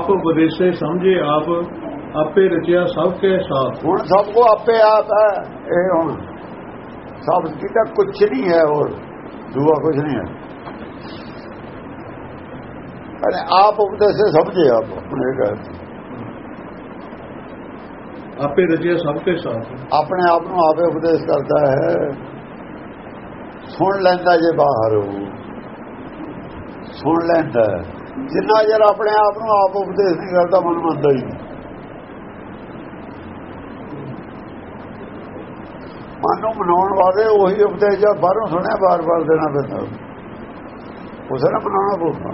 ਆਪ ਉਪਦੇਸੇ ਸਮਝੇ ਆਪ ਆਪੇ ਰਚਿਆ ਸਭ ਕੇ ਸਾਥ। ਹੁਣ ਸਭ ਕੋ ਆਪੇ ਆਪ ਹੈ ਇਹ ਹੁਣ ਸਭ ਕਿਤਾ ਕੁਝ ਨਹੀਂ ਹੈ ਹੋਰ ਦੂਆ ਕੁਝ ਨਹੀਂ ਹੈ। ਅਰੇ ਆਪ ਉਪਦੇਸੇ ਸਮਝੇ ਆਪ ਆਪਣੇ ਘਰ ਆਪੇ ਰਚਿਆ ਸਭ ਕੇ ਸਾਥ। ਆਪਣੇ ਆਪ ਨੂੰ ਆਪੇ ਉਪਦੇਸ਼ ਕਰਦਾ ਹੈ। ਸੁਣ ਲੈਂਦਾ ਜੇ ਬਾਹਰ ਉਹ ਸੁਣ ਲੈਂਦਾ ਹੈ। ਜਿੰਨਾ ਜਰ ਆਪਣੇ ਆਪ ਨੂੰ ਆਪ ਉਪਦੇਸ਼ ਨਹੀਂ ਕਰਦਾ, ਮਨ ਮੰਨਦਾ ਹੀ ਮਨ ਨੂੰ ਮਨਾਉਣ ਵਾਲੇ ਉਹੀ ਉਪਦੇਸ਼ ਜਾਂ ਬਾਹਰੋਂ ਸੁਣਿਆ, ਬਾਰ-ਬਾਰ ਦੇਣਾ ਪੈਂਦਾ। ਉਸੇ ਨਾਲ ਮਨਾਉਣਾ ਪਊਗਾ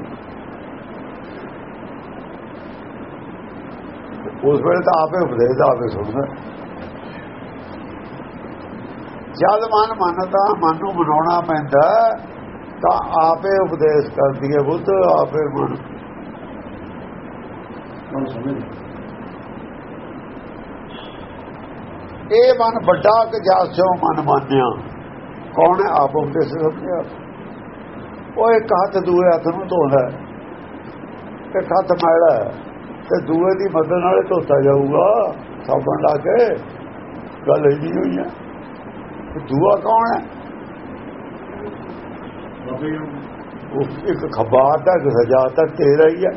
ਉਸ ਵੇਲੇ ਤਾਂ ਆਪੇ ਉਪਦੇਸ਼ ਦਾ ਆਪੇ ਸੁਣਦਾ। ਜਦ ਮਨ ਮੰਨਦਾ, ਮਨ ਨੂੰ ਮਨਾਉਣਾ ਪੈਂਦਾ। ਤਾਂ ਆਪੇ ਉਪਦੇਸ਼ ਕਰਦੀ ਹੈ ਬੁੱਧ ਆਪੇ ਸਮਝ ਇਹ ਮਨ ਵੱਡਾ ਕਿ ਜਾਸੋ ਮਨ ਮੰਨਿਆ ਕੌਣ ਹੈ ਆਪ ਉਪਦੇਸ਼ ਸਮਝਿਆ ਉਹ ਇੱਕ ਹੱਥ ਦੂਏ ਹੱਥ ਨੂੰ ਧੋਦਾ ਇੱਕ ਹੱਥ ਮੈਲਾ ਤੇ ਦੂਏ ਦੀ ਮਦਦ ਨਾਲ ਧੋਤਾ ਜਾਊਗਾ ਸਾਬਣ ਲਾ ਕੇ ਗੱਲ ਹੀ ਨਹੀਂ ਹੋਈ ਹੈ ਦੂਆ ਕੌਣ ਹੈ? ਉਹ ਇੱਕ ਖੱਬਾ ਹੈ ਇੱਕ ਸੱਜਾ ਹੈ, ਤੇਰਾ ਹੀ ਹੈ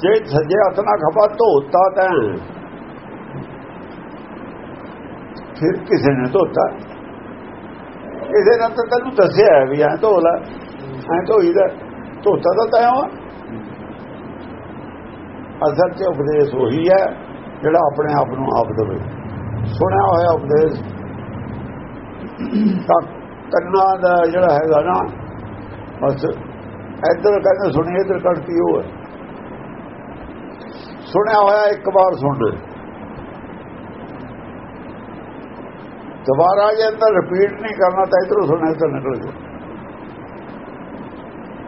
ਜੇ ਸੱਜੇ ਹੱਥ ਨਾਲ ਖੱਬਾ ਧੋਤਾ ਤਾਂ ਫਿਰ ਕਿਸੇ ਨੇ ਧੋਤਾ। ਕਿਸੇ ਨੇ ਤਾਂ ਤੈਨੂੰ ਦੱਸਿਆ ਵੀ ਐ ਧੋ ਲੈ ਐ ਧੋਈਦਾ ਧੋਤਾ ਤਾਂ ਤੈਂ ਵਾ ਅਸਲ 'ਚ ਉਪਦੇਸ਼ ਉਹੀ ਹੈ ਜਿਹੜਾ ਆਪਣੇ ਆਪ ਨੂੰ ਆਪ ਦੇਵੇ। ਸੁਣਿਆ ਹੋਇਆ ਉਪਦੇਸ਼। ਤਾਂ ਕੰਨਾਂ ਦਾ ਜਿਹੜਾ ਹੈਗਾ ਨਾ ਬਸ, ਇੱਧਰ ਕਹਿੰਦੇ, ਸੁਣੀ, ਇੱਧਰ ਕੱਢਤੀ ਉਹ। ਹੈ ਸੁਣਿਆ ਹੋਇਆ, ਇੱਕ ਵਾਰ ਸੁਣ ਦੁਬਾਰਾ ਜੇ ਅੰਦਰ ਰਿਪੀਟ ਨਹੀਂ ਕਰਨਾ, ਤਾਂ ਇਧਰੋਂ ਸੁਣਿਆ, ਇੱਧਰ ਨਿਕਲ ਜਾ।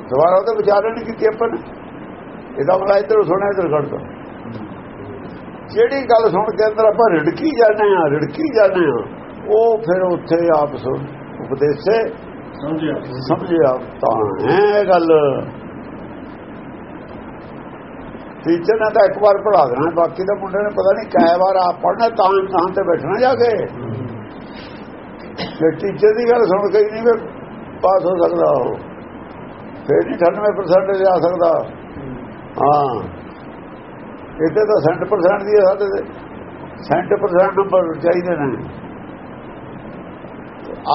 ਦੁਬਾਰਾ ਉਹਦੇ ਵਿਚਾਰੇ ਨਹੀਂ ਕੀਤੀ ਆਪਾਂ ਨੇ। ਇਹਦਾ ਮਤਲਬ ਇਧਰੋਂ ਸੁਣਿਆ, ਇਧਰ ਕੱਢ ਜਿਹੜੀ ਗੱਲ ਸੁਣ ਕੇ ਅੰਦਰ ਆਪਾਂ ਰਿੜਕੀ ਜਾਂਦੇ ਆ ਰਿੜਕੀ ਜਾਂਦੇ ਆ ਉਹ ਫਿਰ ਉੱਥੇ ਆਪ ਸੁਣ। ਉਪਦੇਸੇ ਸਮਝਿਆ? ਤਾਂ ਹੈ ਗੱਲ। ਟੀਚਰ ਨੇ ਤਾਂ ਇੱਕ ਵਾਰ ਪੜਾ ਦੇਣਾ, ਬਾਕੀ ਤਾਂ ਮੁੰਡੇ ਨੇ ਪਤਾ ਨਹੀਂ ਕਈ ਵਾਰ ਆਪ ਪੜਨਾ ਤਾਂ ਇਮਤਿਹਾਨ ਤੇ ਬੈਠਣਾ ਜਾ ਕੇ। ਜੇ ਟੀਚਰ ਦੀ ਗੱਲ ਸੁਣ ਕੇ ਨਹੀਂ ਪਾਸ ਹੋ ਸਕਦਾ ਉਹ, ਫੇਰ ਨਹੀਂ 98% ਜਾ ਸਕਦਾ। ਹਾਂ। ਇੱਥੇ ਤਾਂ 100% ਦੀ ਹੈ ਸਾਡੇ ਤੇ। 100% ਨੰਬਰ ਚਾਹੀਦੇ ਨੇ।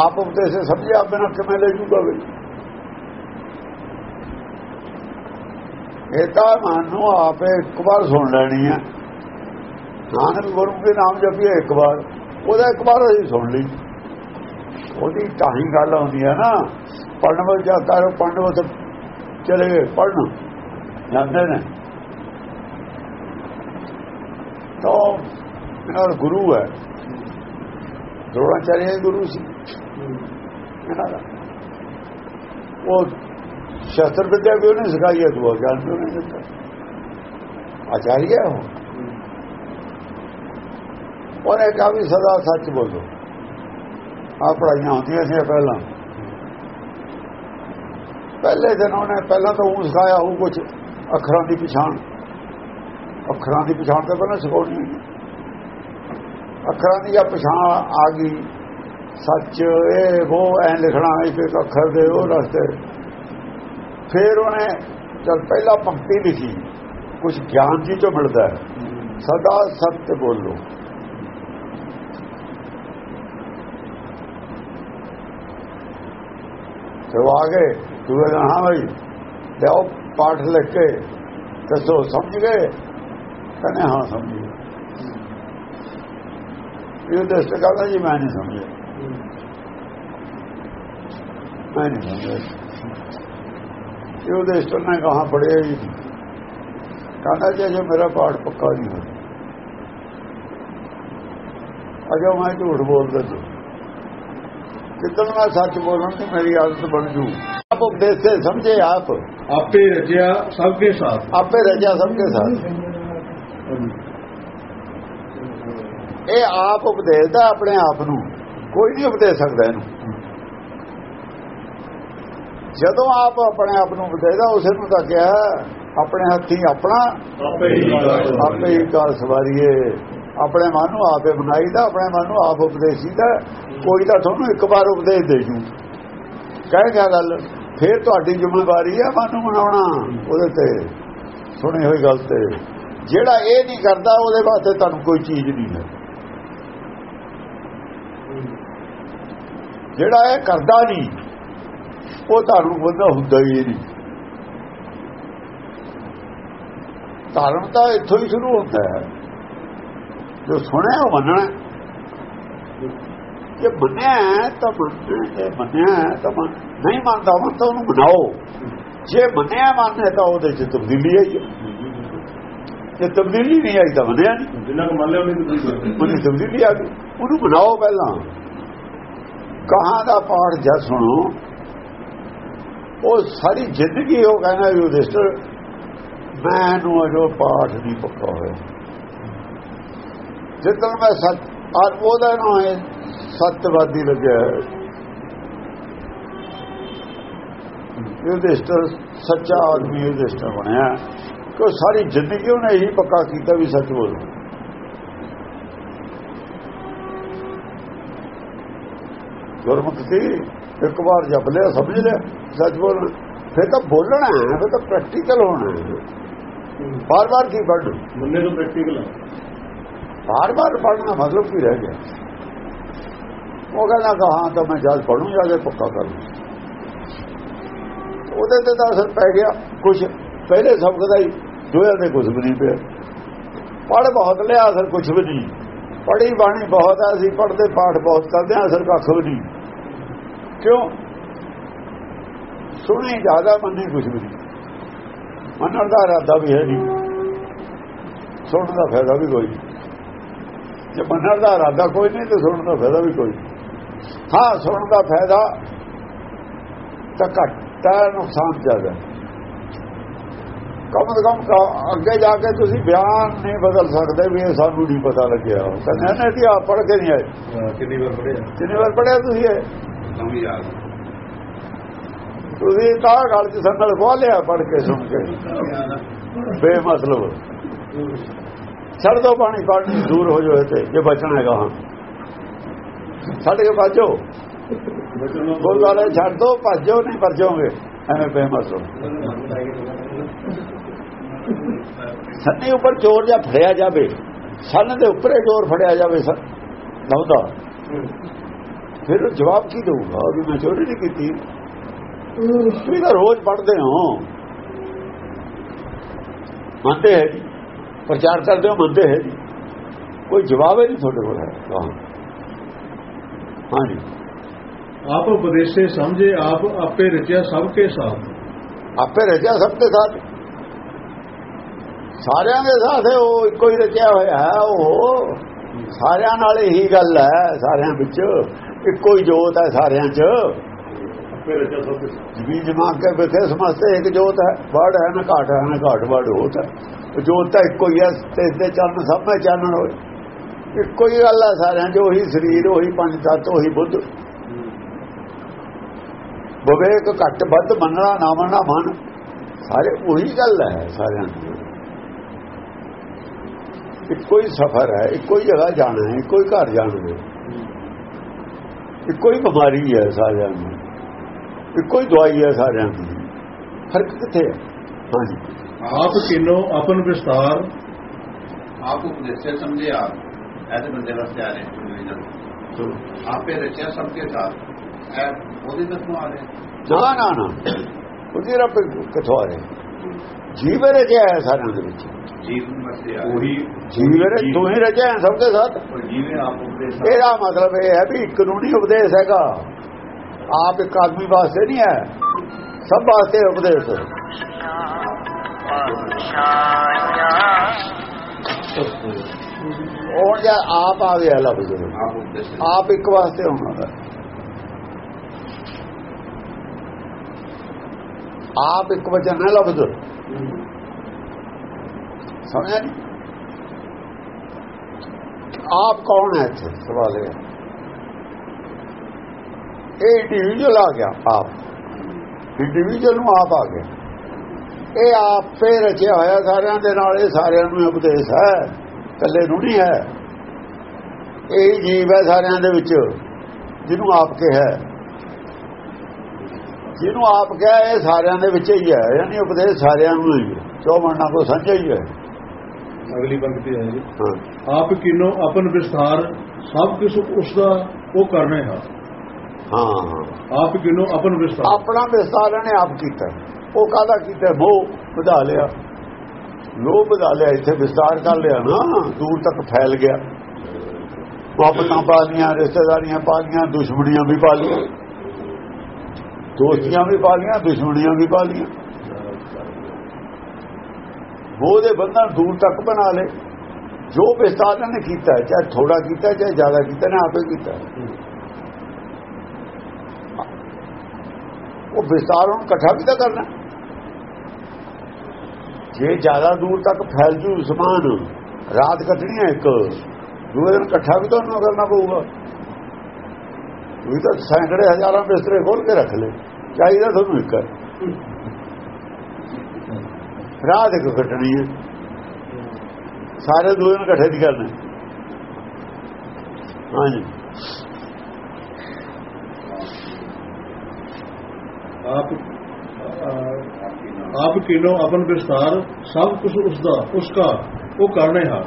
ਆਪ ਉਪਦੇਸ਼ ਸਮਝਿਆ ਬਿਨਾਂ ਕਿਵੇਂ ਲੈ ਜੂਗਾ ਵੀ। ਇਹ ਤਾਂ ਮਨ ਨੂੰ ਆਪੇ ਇੱਕ ਵਾਰ ਸੁਣ ਲੈਣੀ ਹੈ ਨਾਨਕ ਗੁਰੂ ਦੇ ਨਾਮ ਜਪੀਏ ਇੱਕ ਵਾਰ, ਉਹਦਾ ਇੱਕ ਵਾਰ ਅਸੀਂ ਸੁਣ ਲਈ। ਉਹਦੀ ਤਾਂ ਗੱਲ ਆਉਂਦੀ ਹੈ ਨਾ ਪੜਨ ਵੱਲ ਜਾ ਕਰ ਪੜਨ ਵੱਲ ਚਲੇ ਗਏ ਪੜਨ ਜਾਂਦੇ ਨੇ। ਤਾਂ ਇਹਨਾਂ ਦਾ ਗੁਰੂ ਹੈ। ਦਰੋਣਾਚਾਰਿਆ ਗੁਰੂ ਸੀ। ਇਹਨਾਂ ਦਾ ਉਹ ਸ਼ਸਤਰ ਵਿਦਿਆ ਵੀ ਉਹਨੇ ਸਿਖਾਈ ਹੈ, ਦੁਆ ਗਿਆਨ ਵੀ ਉਹਨੇ ਦਿੱਤਾ। ਆਚਾਰੀਆ ਉਹ। ਉਹਨੇ ਕਹਾ ਵੀ ਸਦਾ ਸੱਚ ਬੋਲੋ। ਆ ਪੜਾਈਆਂ ਹੁੰਦੀਆਂ ਸੀ ਪਹਿਲਾਂ। ਪਹਿਲੇ ਦਿਨ ਉਹਨੇ ਪਹਿਲਾਂ ਤਾਂ ਉਹ ਸਿਖਾਇਆ ਉਹ ਕੁਝ ਅੱਖਰਾਂ ਦੀ ਪਛਾਣ। ਅੱਖਰਾਂ ਦੀ ਪਛਾਣ ਤਾਂ ਪਹਿਲਾਂ ਸਿਖਾਉਣੀ ਅੱਖਰਾਂ ਦੀ ਆ ਪਛਾਣ ਆ ਗਈ। ਸੱਚ ਇਹ ਉਹ ਐ ਲਿਖਣਾ ਇੱਕ ਇੱਕ ਅੱਖਰ ਦੇ ਉਹ ਰਸਤੇ ਫਿਰ ਉਹਨੇ ਜਦ ਪਹਿਲਾ ਪੰਕਤੀ ਲਿਖੀ ਕੁਝ ਗਿਆਨ ਜੀ ਤੋਂ ਮਿਲਦਾ ਹੈ ਸਦਾ ਸੱਚ ਬੋਲੋ ਤੇ ਆ ਗਏ ਦੂਏ ਦਿਨ ਹਾਂ ਭਾਈ ਲਿਆਓ ਪਾਠ ਲਿਖ ਕੇ ਦੱਸੋ ਸਮਝ ਗਏ ਕਹਿੰਦੇ ਹਾਂ ਸਮਝ ਗਏ ਇਹ ਦੱਸ ਕਹਿੰਦਾ ਜੀ ਮੈਂ ਨਹੀਂ ਸਮਝਿਆ ਮੈਂ ਨਹੀਂ ਸਮਝਿਆ ਇਹ ਉਹਦੇ ਇਸ਼ਟਰ ਨੇ ਕਹਾ ਪੜਿਆ ਹੀ ਕਹਿੰਦਾ ਜੀ ਜੇ ਮੇਰਾ ਪਾਠ ਪੱਕਾ ਨਹੀਂ ਹੋਇਆ। ਅਜੋ ਮੈਂ ਝੂਠ ਬੋਲਦਾ ਸੀ। ਕਿਤਨ ਮੈਂ ਸੱਚ ਬੋਲਣ ਤੇ ਮੇਰੀ ਆਦਤ ਬਣ ਜੂ। ਆਪ ਉਪਦੇਸੇ ਸਮਝੇ ਆਪ। ਆਪੇ ਰਚਿਆ ਸਭ ਕੇ ਸਾਥ। ਆਪੇ ਰਜਾ ਸਭ ਕੇ ਸਾਥ। ਇਹ ਆਪ ਉਪਦੇਸ਼ਦਾ ਆਪਣੇ ਆਪ ਨੂੰ। ਕੋਈ ਨਹੀਂ ਉਪਦੇਸ਼ ਸਕਦਾ ਇਹਨੂੰ। ਜਦੋਂ ਆਪ ਆਪਣੇ ਆਪ ਨੂੰ ਉਪਦੇਸ਼ਦਾ ਉਸੇ ਨੂੰ ਤਾਂ ਕਿਹਾ ਆਪਣੇ ਹੱਥੀ ਆਪਣਾ ਆਪੇ ਹੀ ਘਰ ਸਵਾਰੀਏ। ਆਪਣੇ ਮਨ ਨੂੰ ਆਪੇ ਬਣਾਈਦਾ ਆਪਣੇ ਮਨ ਨੂੰ ਆਪ ਉਪਦੇਸ਼ੀਦਾ। ਕੋਈ ਤਾਂ ਤੁਹਾਨੂੰ ਇੱਕ ਵਾਰ ਉਪਦੇਸ਼ ਦੇ ਜੂ। ਕਹਿ ਗਿਆ ਗੱਲ ਫਿਰ ਤੁਹਾਡੀ ਜ਼ਿੰਮੇਵਾਰੀ ਹੈ ਮਨ ਨੂੰ ਬਣਾਉਣਾ ਉਹਦੇ ਤੇ ਸੁਣੀ ਹੋਈ ਗੱਲ ਤੇ। ਜਿਹੜਾ ਇਹ ਨਹੀਂ ਕਰਦਾ ਉਹਦੇ ਵਾਸਤੇ ਤੁਹਾਨੂੰ ਕੋਈ ਚੀਜ਼ ਨਹੀਂ ਹੈ। ਜਿਹੜਾ ਇਹ ਕਰਦਾ ਨਹੀਂ, ਉਹ ਤੁਹਾਨੂੰ ਬੰਦਾ ਹੁੰਦਾ ਹੀ ਨਹੀਂ। ਧਰਮ ਤਾਂ ਇੱਥੋਂ ਹੀ ਸ਼ੁਰੂ ਹੁੰਦਾ ਹੈ। ਜੋ ਸੁਣਿਆ, ਉਹ ਮੰਨਣਾ ਜੇ ਮੰਨਿਆ ਤਾਂ ਮੰਨਣਾ ਜੇ ਮੰਨਿਆ ਤਾਂ ਨਹੀਂ ਮੰਨਦਾ ਮਨ ਤਾਂ ਉਹਨੂੰ ਮਨਾਓ। ਜੇ ਮੰਨਿਆ ਮੰਨਿਆ ਤਾਂ ਉਹਦੇ ਚ ਤਬਦੀਲੀ ਆਈ ਹੈ। ਜੇ ਤਬਦੀਲੀ ਨਹੀਂ ਆਈ ਤਾਂ ਨਹੀਂ ਜਿੰਨਾ ਕੁ ਮੰਨ ਲਿਆ ਉਹਦੀ ਤਬਦੀਲੀ ਆ ਗਈ। ਉਹਨੂੰ ਬਣਾਓ ਪਹਿਲਾਂ। ਕਹਾਂ ਦਾ ਪਾਠ ਜਦ ਸੁਣੋ ਉਹ ਸਾਰੀ ਜ਼ਿੰਦਗੀ ਉਹ ਕਹਿੰਦਾ ਯੁਧਿਸ਼ਟਰ ਮੈਨੂੰ ਅਜੋ ਪਾਠ ਨਹੀਂ ਪੱਕਾ ਹੋਇਆ ਜਦੋਂ ਮੈਂ ਸੱਚ ਔਰ ਉਹਦਾ ਨਾਮ ਹੈ ਸੱਤਵਾਦੀ ਲੱਗਿਆ ਯੁਧਿਸ਼ਟਰ ਸੱਚਾ ਆਦਮੀ ਯੁਧਿਸ਼ਟਰ ਬਣਿਆ। ਕਿ ਸਾਰੀ ਜ਼ਿੰਦਗੀ ਉਹਨੇ ਇਹੀ ਪੱਕਾ ਕੀਤਾ ਵੀ ਸੱਚ ਬੋਲੋ। ਗੁਰਮੁਖ ਸੀ ਇੱਕ ਵਾਰ ਜਪ ਲਿਆ ਸਮਝ ਲਿਆ ਸੱਚ ਬੋਲਣਾ ਫਿਰ ਤਾਂ ਬੋਲਣਾ ਹੈ ਫਿਰ ਤਾਂ ਪ੍ਰੈਕਟੀਕਲ ਹੋਣਾ ਹੈ। ਬਾਰ ਬਾਰ ਕੀ ਪੜ੍ਹਨਾ? ਮੰਨੇ ਤੋਂ ਪ੍ਰੈਕਟੀਕਲ ਆ। ਬਾਰ ਬਾਰ ਪੜ੍ਹਨਾ ਮਤਲਬ ਕੀ ਰਹਿ ਗਿਆ। ਉਹ ਕਹਿੰਦਾ ਕਿ ਹਾਂ ਤਾਂ ਮੈਂ ਜਦ ਪੜੂੰ ਜਾ ਕੇ ਪੱਕਾ ਕਰ। ਉਹਦੇ ਤੇ ਤਾਂ ਅਸਰ ਪੈ ਗਿਆ ਕੁਝ ਪਹਿਲੇ ਸਬਕ ਦਾ ਹੀ ਦੋਇਆ ਤੇ ਕੁਝ ਵੀ ਨਹੀਂ ਪਿਆ। ਪੜ੍ਹ ਬਹੁਤ, ਲਿਆ ਅਸਰ ਕੁਝ ਵੀ ਨਹੀਂ। ਪੜ੍ਹੀ ਬਾਣੀ ਬਹੁਤ ਆ, ਅਸੀਂ ਪੜ੍ਹਦੇ ਪਾਠ ਬਹੁਤ ਕਰਦੇ ਆ ਅਸਰ ਕੱਖ ਵੀ ਨਹੀਂ। ਕਿਉਂ? ਸੁਣੀ ਜ਼ਿਆਦਾ, ਮੰਨੀ ਕੁਝ ਵੀ ਨਹੀਂ। ਮੰਨਣ ਦਾ ਇਰਾਦਾ ਵੀ ਹੈ ਨਹੀਂ। ਸੁਣਨ ਦਾ ਫਾਇਦਾ ਵੀ ਕੋਈ ਨਹੀਂ। ਜੇ ਮੰਨਣ ਦਾ ਇਰਾਦਾ ਕੋਈ ਨਹੀਂ, ਤੇ ਸੁਣਨ ਦਾ ਫਾਇਦਾ ਵੀ ਕੋਈ ਹਾਂ, ਸੁਣਨ ਦਾ ਫਾਇਦਾ ਤਾਂ ਘੱਟ ਹੈ ਨੁਕਸਾਨ ਜ਼ਿਆਦਾ। ਕਮ ਤੋਂ ਕਮ ਅੱਗੇ ਜਾ ਕੇ ਤੁਸੀਂ ਬਿਆਨ ਨਹੀਂ ਬਦਲ ਸਕਦੇ ਵੀ ਇਹ ਸਾਨੂੰ ਨਹੀਂ ਪਤਾ ਲੱਗਿਆ। ਕਹਿੰਦੇ ਨੇ ਕਿ ਆਪ ਪੜ੍ਹ ਕੇ ਨਹੀਂ ਆਏ। ਕਿੰਨੀ ਵਾਰ ਪੜਿਆ ਕਿੰਨੀ ਵਾਰ ਪੜਿਆ ਤੁਸੀਂ ਇਹ? ਤੁਸੀਂ ਤਾਂ ਗੱਲ ਚ ਸੰਗਲ ਖੋਹ ਲਿਆ ਪੜ੍ਹ ਕੇ ਸੁਣ ਕੇ। ਬੇਮਤਲਬ। ਛੱਡ ਦੋ ਪਾਣੀ ਪਾਣੀ ਦੂਰ ਹੋ ਜਾਓ ਤੇ ਜੇ ਬਚਣਾ ਹੈਗਾ ਹਾਂ। ਛੱਡ ਕੇ ਭੱਜੋ। ਗੱਲ ਹੈ, ਛੱਡ ਦੋ ਭੱਜੋ ਨਹੀਂ ਜਾਓਗੇ ਐਵੇਂ ਬੇਮਤਲਬ। ਸੰਨੇ ਉੱਪਰ ਚੋਰ ਜਾਂ ਫੜਿਆ ਜਾਵੇ ਸੰਨ ਦੇ ਉੱਪਰੇ ਚੋਰ ਫੜਿਆ ਜਾਵੇ ਨੌਦਾ ਫਿਰ ਉਹ ਜਵਾਬ ਕੀ ਦਊਗਾ ਵੀ ਮੈਂ ਚੋਰੀ ਨਹੀਂ ਕੀਤੀ ਤੁਸੀਂ ਤਾਂ ਰੋਜ਼ ਪੜ੍ਹਦੇ ਹੋ ਮੰਨਦੇ ਹੈ ਜੀ ਪ੍ਰਚਾਰ ਕਰਦੇ ਹੋ ਮੰਨਦੇ ਹੈ ਜੀ ਕੋਈ ਜਵਾਬ ਹੀ ਨਹੀਂ ਤੁਹਾਡੇ ਕੋਲ ਹੈ ਹਾਂ ਹਾਂਜੀ ਆਪ ਉਪਦੇਸੇ ਸਮਝੇ ਆਪ ਆਪੇ ਰਚਿਆ ਸਭ ਕੇ ਸਾਥ ਆਪੇ ਰਚਿਆ ਸਭ ਦੇ ਸਾਥ ਸਾਰਿਆਂ ਦੇ ਸਾਥ ਉਹ ਇੱਕੋ ਹੀ ਰਚਿਆ ਹੋਇਆ ਹੈ ਉਹ ਸਾਰਿਆਂ ਨਾਲ ਹੀ ਗੱਲ ਹੈ ਸਾਰਿਆਂ ਵਿੱਚ ਇੱਕੋ ਹੀ ਜੋਤ ਹੈ ਸਾਰਿਆਂ 'ਚ। ਜੀ ਜਮਾ ਕੇ ਬਿਖੇ ਸਮਝਤੇ ਇੱਕ ਜੋਤ ਹੈ ਵੜ ਹੈ ਨਾ ਘਾਟ ਹੈ ਨਾ ਘਾਟ ਵੜ ਹੋਤ ਹੈ। ਜੋਤ ਤਾਂ ਇੱਕੋ ਹੀ ਹੈ ਤੇ ਇਸ ਦੇ ਚੰਨ ਸਭ ਵਿੱਚ ਚਾਨਣ ਹੋਏ। ਇੱਕੋ ਹੀ ਗੱਲ ਹੈ ਸਾਰਿਆਂ 'ਚ ਉਹੀ ਸਰੀਰ ਉਹੀ ਪੰਜ ਤੱਤ ਉਹੀ ਬੁੱਧ। ਵਿਵੇਕ ਘੱਟ ਵੱਧ ਮੰਨਣਾ ਨਾ ਮੰਨਣਾ ਮਨ। ਸਾਰੇ ਉਹੀ ਗੱਲ ਹੈ ਸਾਰਿਆਂ ਦੀ ਇੱਕੋ ਹੀ ਸਫ਼ਰ ਹੈ ਇੱਕੋ ਹੀ ਜਗ੍ਹਾ ਜਾਣਾ ਹੈ ਇੱਕੋ ਹੀ ਘਰ ਜਾਣਾ ਹੈ। ਇੱਕੋ ਹੀ ਬਿਮਾਰੀ ਹੈ ਸਾਰਿਆਂ ਦੀ। ਇੱਕੋ ਹੀ ਦਵਾਈ ਹੈ ਸਾਰਿਆਂ ਦੀ। ਫ਼ਰਕ ਕਿੱਥੇ ਹੈ? ਹਾਂਜੀ। ਆਪ ਕਿਨੋ ਆਪਨ ਵਿਸਤਾਰ। ਆਪ ਉਪਦੇਸੇ ਸਮਝੇ ਆਪ। ਐਸੇ ਬੰਦੇ ਵਾਸਤੇ ਆ ਰਹੇ ਚਲੋ। ਆਪੇ ਰਚਿਆ ਸਭ ਕੇ ਸਾਥ। ਐ ਉਹਦੇ ਤੱਕ ਆ ਰਹੇ ਨਾ। ਨਾ ਨਾ ਉਹਦੀ ਰੱਬ ਕਿੱਥੋਂ ਆ ਰਿਹਾ ਜੀਵ ਰਜਿਆ ਹੈ ਸਾਰਿਆਂ ਦੇ ਵਿੱਚ। ਜੀਵਨ ਵਾਸਤੇ ਆ ਉਹੀ ਜੀਵ ਤੂੰ ਹੀ ਰਜਿਆ ਹੈ ਸਭ ਦੇ ਸਾਥ। ਜੀਵੇ ਆਪ ਉਪਦੇਸ ਇਹਦਾ ਮਤਲਬ ਇਹ ਹੈ ਵੀ ਕਾਨੂੰਨੀ ਉਪਦੇਸ਼ ਹੈਗਾ। ਆਪ ਇੱਕ ਆਦਮੀ ਵਾਸਤੇ ਨਹੀਂ ਹੈ। ਸਭ ਵਾਸਤੇ ਉਪਦੇਸ਼ ਉਹ ਜਾਂ ਆਪ ਆ ਗਿਆ ਲਫ਼ਜ਼ ਆਪ ਇੱਕ ਵਾਸਤੇ ਹੋਣਾ ਆਪ ਇੱਕ ਵਚਨ ਹੈ ਲਫ਼ਜ਼ ਸਮਝਿਆ ਆਪ ਕੌਣ ਹੈ ਇੱਥੇ ਸਵਾਲ ਇਹ ਹੈ ਇਹ ਇੰਡੀਵਿਜੂਅਲ ਆ ਗਿਆ ਆਪ ਇੰਡੀਵਿਜੂਅਲ ਨੂੰ ਆਪ ਆ ਗਿਆ ਇਹ ਆਪੇ ਰਚਿਆ ਹੋਇਆ ਸਾਰਿਆਂ ਦੇ ਨਾਲ ਇਹ ਸਾਰਿਆਂ ਨੂੰ ਉਪਦੇਸ਼ ਹੈ ਇਕੱਲੇ ਨੂੰ ਨਹੀਂ ਹੈ ਇਹ ਜੀਵ ਹੈ ਸਾਰਿਆਂ ਦੇ ਵਿੱਚ ਜਿਹਨੂੰ ਆਪ ਕੇ ਹੈ ਜਿਹਨੂੰ ਆਪ ਕਿਹਾ ਇਹ ਸਾਰਿਆਂ ਦੇ ਵਿੱਚ ਹੀ ਹੈ ਯਾਨੀ ਉਪਦੇਸ਼ ਸਾਰਿਆਂ ਨੂੰ ਹੀ ਹੈ। ਚੋ ਮਰਨਾ ਕੋ ਸਾਂਝਾ ਹੀ ਹੈ। ਅਗਲੀ ਪੰਕਤੀ ਹੈ ਜੀ। ਆਪ ਕਿਨੋ ਆਪਨ ਵਿਸਥਾਰ ਸਭ ਕੁਝ ਉਸ ਦਾ ਉਹ ਕਰਨੇ ਹੈ। ਹਾਂ ਆਪ ਕਿਨੋ ਆਪਨ ਵਿਸਥਾਰ। ਆਪਣਾ ਵਿਸਤਾਰ ਇਹਨੇ ਆਪ ਕੀਤਾ। ਉਹ ਕਾਹਦਾ ਕੀਤਾ? ਮੋਹ ਵਧਾ ਲਿਆ। ਲੋਭ ਵਧਾ ਲਿਆ ਇੱਥੇ ਵਿਸਤਾਰ ਕਰ ਲਿਆ ਨਾ ਦੂਰ ਤੱਕ ਫੈਲ ਗਿਆ। ਮੁਹੱਬਤਾਂ ਪਾ ਲੀਆਂ ਰਿਸ਼ਤੇਦਾਰੀਆਂ ਪਾ ਲੀਆਂ ਦੁਸ਼ਮਣੀਆਂ ਵੀ ਪਾ ਲੀਆਂ। ਦੋਸਤੀਆਂ ਵੀ ਪਾ ਲੀਆਂ ਦੁਸ਼ਮਣੀਆਂ ਵੀ ਪਾ ਲੀਆਂ ਮੋਹ ਬੰਧਨ ਦੂਰ ਤੱਕ ਬਣਾ ਲੇ ਜੋ ਵਿਸਤਾਰ ਨੇ ਕੀਤਾ, ਚਾਹੇ ਥੋੜਾ ਕੀਤਾ, ਚਾਹੇ ਜ਼ਿਆਦਾ ਕੀਤਾ, ਨੇ ਆਪੇ ਕੀਤਾ। ਉਹ ਵਿਸਤਾਰ ਹੁਣ ਇਕੱਠਾ ਵੀ ਤਾਂ ਕਰਨਾ। ਜੇ ਜ਼ਿਆਦਾ ਦੂਰ ਤੱਕ ਫੈਲ ਜੂ ਸਮਾਨ ਰਾਤ ਕੱਢਣੀ ਹੈ ਇੱਕ। ਦੂਏ ਦਿਨ ਇਕੱਠਾ ਵੀ ਤਾਂ ਉਹਨੂੰ ਕਰਨਾ ਪਊਗਾ। ਤੁਸੀਂ ਤਾਂ ਸੈਂਕੜੇ ਹਜ਼ਾਰਾਂ ਬਿਸਤਰੇ ਖੋਲ ਕੇ ਰੱਖ ਲੈ ਚਾਹੀਦਾ ਤੁਹਾਨੂੰ ਇੱਕ ਹੈ। ਰਾਤ ਇੱਕ ਕੱਟਣੀ ਹੈ ਸਾਰੇ ਦੂਏ ਨੂੰ ਇਕੱਠੇ ਨਹੀਂ ਕਰਨੇ ਹਾਂਜੀ ਆਪ ਆਪ ਕਿਨੋ ਆਪਨ ਵਿਸਥਾਰ ਸਭ ਕੁਝ ਉਸ ਦਾ ਉਸਕਾ ਉਹ ਕਰਨੇ ਹੈ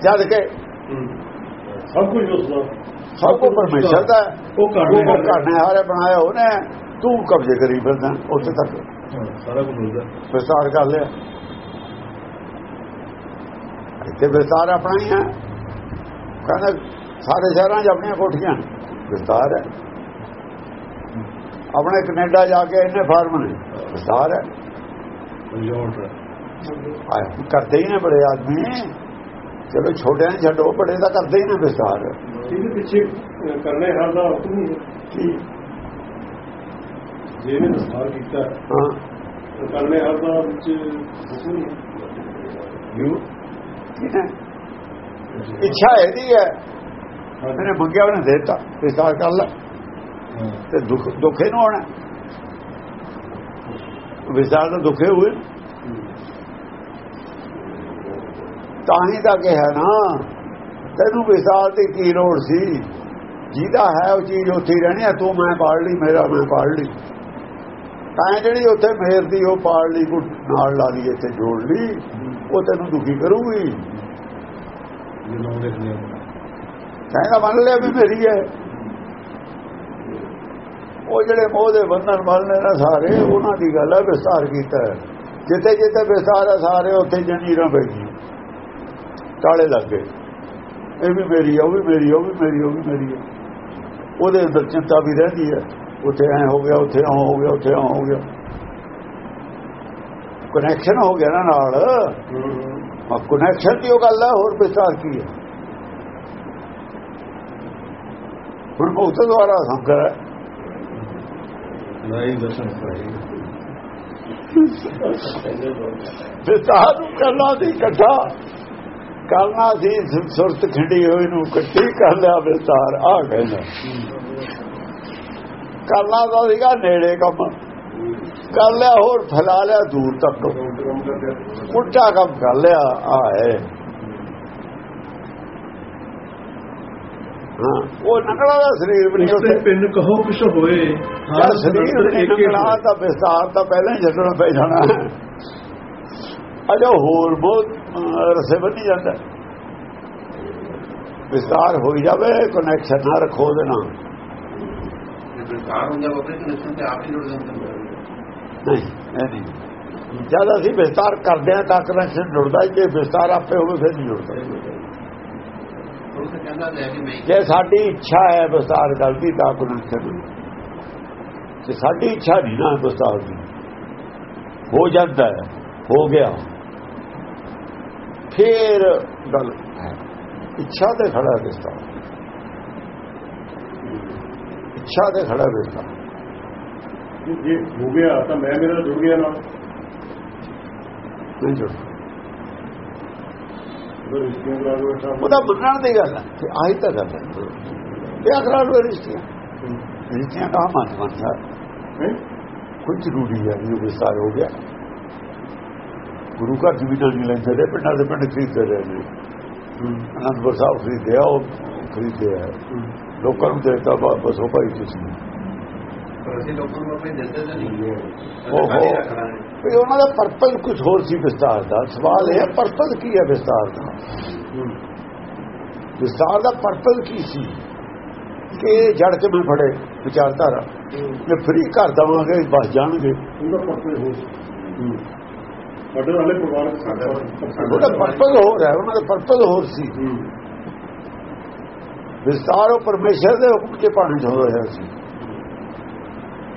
ਜਦ ਕੇ ਸਭ ਕੁਝ ਉਸ ਦਾ ਸਭ ਕੋ ਪਰਮੇਸ਼ਰ ਦਾ। ਉਹ ਕਰਨੇ ਉਹ ਕਰਨੇ ਹਾਰੇ ਬਣਾਇਆ ਉਹਨੇ। ਤੂੰ ਕਬਜ਼ੇ ਕਰੀ ਫਿਰਦਾ ਉੱਥੇ ਤੱਕ। ਸਾਰਾ ਕੁਝ ਉਸਦਾ ਵਿਸਤਾਰ ਕਰ ਲਿਆ। ਇੱਥੇ ਵਿਸਤਾਰ ਆਪਣਾ ਹੀ ਹੈ। ਕਹਿੰਦਾ ਸਾਰੇ ਸ਼ਹਿਰਾਂ 'ਚ ਆਪਣੀਆਂ ਕੋਠੀਆਂ। ਨੇ। ਵਿਸਤਾਰ ਹੈ। ਆਪਣੇ ਕੈਨੇਡਾ ਜਾ ਕੇ ਇਹਨੇ ਫਾਰਮ ਨੇ ਵਿਸਤਾਰ ਹੈ। ਕਰਦੇ ਹੀ ਨੇ ਬੜੇ ਆਦਮੀ। ਚਲੋ ਛੋਟਿਆਂ ਨੂੰ ਛੱਡੋ ਬੜੇ ਤਾਂ ਕਰਦੇ ਹੀ ਨੇ ਵਿਸਤਾਰ। ਇਹਦੇ ਪਿੱਛੇ ਕਰਨੇ ਹਰ ਦਾ ਹੁਕਮ ਨਹੀਂ ਹੈ। ਕੀ? ਜੇ ਇਹਨੇ ਵਿਸਥਾਰ ਕੀਤਾ ਹਾਂ। ਕਰਨੇ ਹਰ ਦਾ ਵਿੱਚ ਹੁਕਮ ਨਹੀਂ ਹੈ। ਯੂ? ਇੱਛਾ ਇਹਦੀ ਹੈ। ਇਹਨੇ ਮੰਗਿਆ ਉਹਨੇ ਦੇ ਦਿੱਤਾ। ਵਿਸਤਾਰ ਕਰ ਲੈ। ਤੇ ਦੁੱਖ ਦੁੱਖੇ ਨੂੰ ਆਉਣਾ। ਵਿਸਤਾਰ ਤਾਂ ਦੁੱਖੇ ਹੋਏ। ਤਾਂ ਹੀ ਤਾਂ ਕਿਹਾ ਨਾ ਤੈਨੂੰ ਵਿਸਤਾਰ ਦੀ ਕੀ ਲੋੜ ਸੀ? ਜਿਹਦਾ ਹੈ ਉਹ ਚੀਜ਼ ਉੱਥੇ ਰਹਿਣੀ ਆ ਤੂੰ ਮੈਂ ਪਾੜ ਲਈ ਮੇਰਾ ਮੈਂ ਪਾੜ ਲਈ। ਤਾਂ ਜਿਹੜੀ ਉੱਥੇ ਮੇਰ ਦੀ ਉਹ ਪਾੜ ਲਈ ਕੋ ਨਾਲ ਲਾ ਲਈ ਇੱਥੇ ਜੋੜ ਲਈ ਉਹ ਤੈਨੂੰ ਦੁਖੀ ਕਰੂਗੀ। ਕਹਿੰਦਾ ਮੰਨ ਲਿਆ ਵੀ ਮੇਰੀ ਹੈ। ਉਹ ਜਿਹੜੇ ਮੋਹ ਦੇ ਬੰਧਨ ਬੰਨ੍ਹਨੇ ਨਾ ਸਾਰੇ ਉਹਨਾਂ ਦੀ ਗੱਲ ਹੈ ਵਿਸਤਾਰ ਕੀਤਾ ਜਿੱਥੇ ਜਿੱਥੇ ਵਿਸਤਾਰ ਹੈ ਸਾਰੇ ਉੱਥੇ ਜੰਜੀਰਾਂ ਪੈ ਤਾਲੇ ਲੱਗ ਗਏ। ਇਹ ਵੀ ਮੇਰੀ ਉਹ ਵੀ ਮੇਰੀ ਉਹ ਵੀ ਮੇਰੀ ਉਹ ਵੀ ਮੇਰੀ ਹੈ ਉਹਦੇ ਅੰਦਰ ਚਿੰਤਾ ਵੀ ਰਹਿੰਦੀ ਹੈ। ਉੱਥੇ ਐ ਹੋ ਗਿਆ ਉੱਥੇ ਐ ਹੋ ਗਿਆ ਉੱਥੇ ਐ ਹੋ ਗਿਆ। ਕਨੈਕਸ਼ਨ ਹੋ ਗਿਆ ਨਾ ਨਾਲ। ਆ ਕਨੈਕਸ਼ਨ ਦੀ ਉਹ ਗੱਲ ਹੈ ਹੋਰ ਵਿਸਤਾਰ ਕੀ ਹੈ? ਹੁਣ ਭਗਤ ਦੁਆਰਾ ਸੰਕਰ ਹੈ। ਨਹੀਂ ਦਰਸ਼ਨ ਕਰਾਈ ਨੂੰ ਕਰਨਾ ਸੀ ਇਕੱਠਾ ਕਰਨਾ ਸੀ ਸੁਰਤ ਖਿੰਡੀ ਹੋਈ ਨੂੰ ਇਕੱਠੀ ਕਰ ਲਿਆ ਵਿਸਤਾਰ ਆ ਕਹਿੰਦਾ ਕਰਨਾ ਤਾਂ ਸੀਗਾ ਨੇੜੇ ਕੰਮ। ਕਰ ਲਿਆ ਹੋਰ ਫੈਲਾ ਲਿਆ ਦੂਰ ਤੱਕ। ਉਲਟਾ ਕੰਮ ਕਰ ਲਿਆ ਆ ਹੈ। ਹਾਂ ਉਹ ਨਕਲਾ ਦਾ ਸਰੀਰ ਵੀ ਨਹੀਂ ਉੱਥੇ। ਪਿੰਨ ਕਹੋ ਕੁਛ ਹੋਏ ਹਰ ਸਰੀਰ ਨਕਲਾ ਤਾਂ ਵਿਸਤਾਰ ਤਾਂ ਪਹਿਲਾਂ ਹੀ ਛੱਡਣਾ ਪੈ ਜਾਣਾ। ਅਜਾ ਹੋਰ ਬਹੁਤ ਰਸੇ ਬਣੀ ਜਾਂਦਾ। ਵਿਸਤਾਰ ਹੋਈ ਜਾਵੇ ਕਨੈਕਸ਼ਨ ਨਾ ਰੱਖੋ ਦੇ ਨਾਲ। ਜੇ ਵਿਸਤਾਰ ਹੁੰਦਾ ਬਾਬੇ ਕਨੈਕਸ਼ਨ ਤੇ ਆਪ ਹੀ ਜੁੜ ਜਾਂਦੇ ਨਹੀਂ ਨਹੀਂ। ਜਦ ਅਸੀਂ ਵਿਸਤਾਰ ਕਰਦੇ ਹਾਂ ਤਾਂ ਕਨੈਕਸ਼ਨ ਜੁੜਦਾ ਜੇ ਵਿਸਤਾਰ ਆਪੇ ਹੋਵੇ ਫਿਰ ਨਹੀਂ ਜੁੜਦਾ। ਜੇ ਸਾਡੀ ਇੱਛਾ ਹੈ ਵਿਸਤਾਰ ਦੀ ਤਾਂ ਕਨੈਕਸ਼ਨ ਜੇ ਸਾਡੀ ਇੱਛਾ ਨਹੀਂ ਨਾ ਵਿਸਤਾਰ ਦੀ ਹੋ ਜਾਂਦਾ ਹੈ ਹੋ ਗਿਆ। ਫਿਰ ਗੱਲ। ਹੈ। ਇੱਛਾ ਤੇ ਖੜਾ ਵਿਸਤਾਰ ਇੱਛਾ ਤੇ ਖੜਾ ਵਿਸਤਾਰ ਜੇ ਹੋ ਗਿਆ ਤਾਂ ਮੈਂ ਮੇਰਾ ਜੁੜ ਗਿਆ ਨਾਲ ਨਹੀਂ ਦਾ ਬੈਠਾ ਉਹਦਾ ਮੰਨਣ ਦੀ ਗੱਲ ਹੈ। ਕਿ ਆਹੀ ਤਾਂ ਗੱਲ ਹੈ। ਤੇ ਅਕਰਾਂ ਨੂੰ ਰਿਸ਼ਤੀਆਂ। ਰਿਸ਼ਤੀਆਂ ਕਾ ਮਨ ਮੰਨਦਾ ਹੈਂ? ਕੋਈ ਜ਼ਰੂਰੀ ਹੈ ਵੀ ਉਹ ਵਿਸਤਾਰ ਹੋ ਗਿਆ। ਗੁਰੂ ਘਰ ਜ਼ਮੀਨਾਂ ਨਹੀਂ ਲੈਂਦੇ ਨੇ ਪਿੰਡਾਂ ਦੇ ਪਿੰਡ ਖਰੀਦਦੇ ਰਹੇ ਨੇ। ਅਨੰਦਪੁਰ ਸਾਹਿਬ ਖਰੀਦਿਆ ਉਹ ਖਰੀਦਿਆ ਹੈ। ਲੋਕਾਂ ਨੂੰ ਦੇਤਾ ਬਸ ਉਹ ਭਾਈ ਤੁਸੀਂ। ਅਸੀਂ ਲੋਕਾਂ ਨੂੰ ਆਪਣੇ ਦਿਲ ਤੇ ਨਹੀਂ। ਓਹੋ। ਖਾਲੀ ਰੱਖਣਾ ਹੈ ਵੀ ਉਹਨਾਂ ਦਾ ਪਰਪਸ ਕੁਝ ਹੋਰ ਸੀ ਵਿਸਤਾਰ ਦਾ। ਸਵਾਲ ਇਹ ਹੈ ਪਰਪਸ ਕੀ ਹੈ ਵਿਸਤਾਰ ਦਾ? ਵਿਸਤਾਰ ਦਾ ਪਰਪਸ ਕੀ ਸੀ? ਕਿ ਜੜ ਚ ਮੈਂ ਫੜੇ ਵਿਚਾਰਧਾਰਾ। ਜੇ ਫਰੀ ਘਰ ਦਵਾਂਗੇ ਬਸ ਜਾਣਗੇ। ਉਹਦਾ ਪਰਪਸ ਹੋ। ਸਾਡੇ ਵਾਲੇ ਪਰਿਵਾਰ ਪਰਪਸ ਹੋਰ ਹੈ ਉਹਨਾਂ ਦਾ ਪਰਪਸ ਹੋਰ ਸੀ। ਵਿਸਤਾਰ ਉਹ ਪਰਮੇਸ਼ਰ ਦੇ ਹੁਕਮ ਕੇ ਪਾਣੀ ਹੋ ਰਿਹਾ ਸੀ।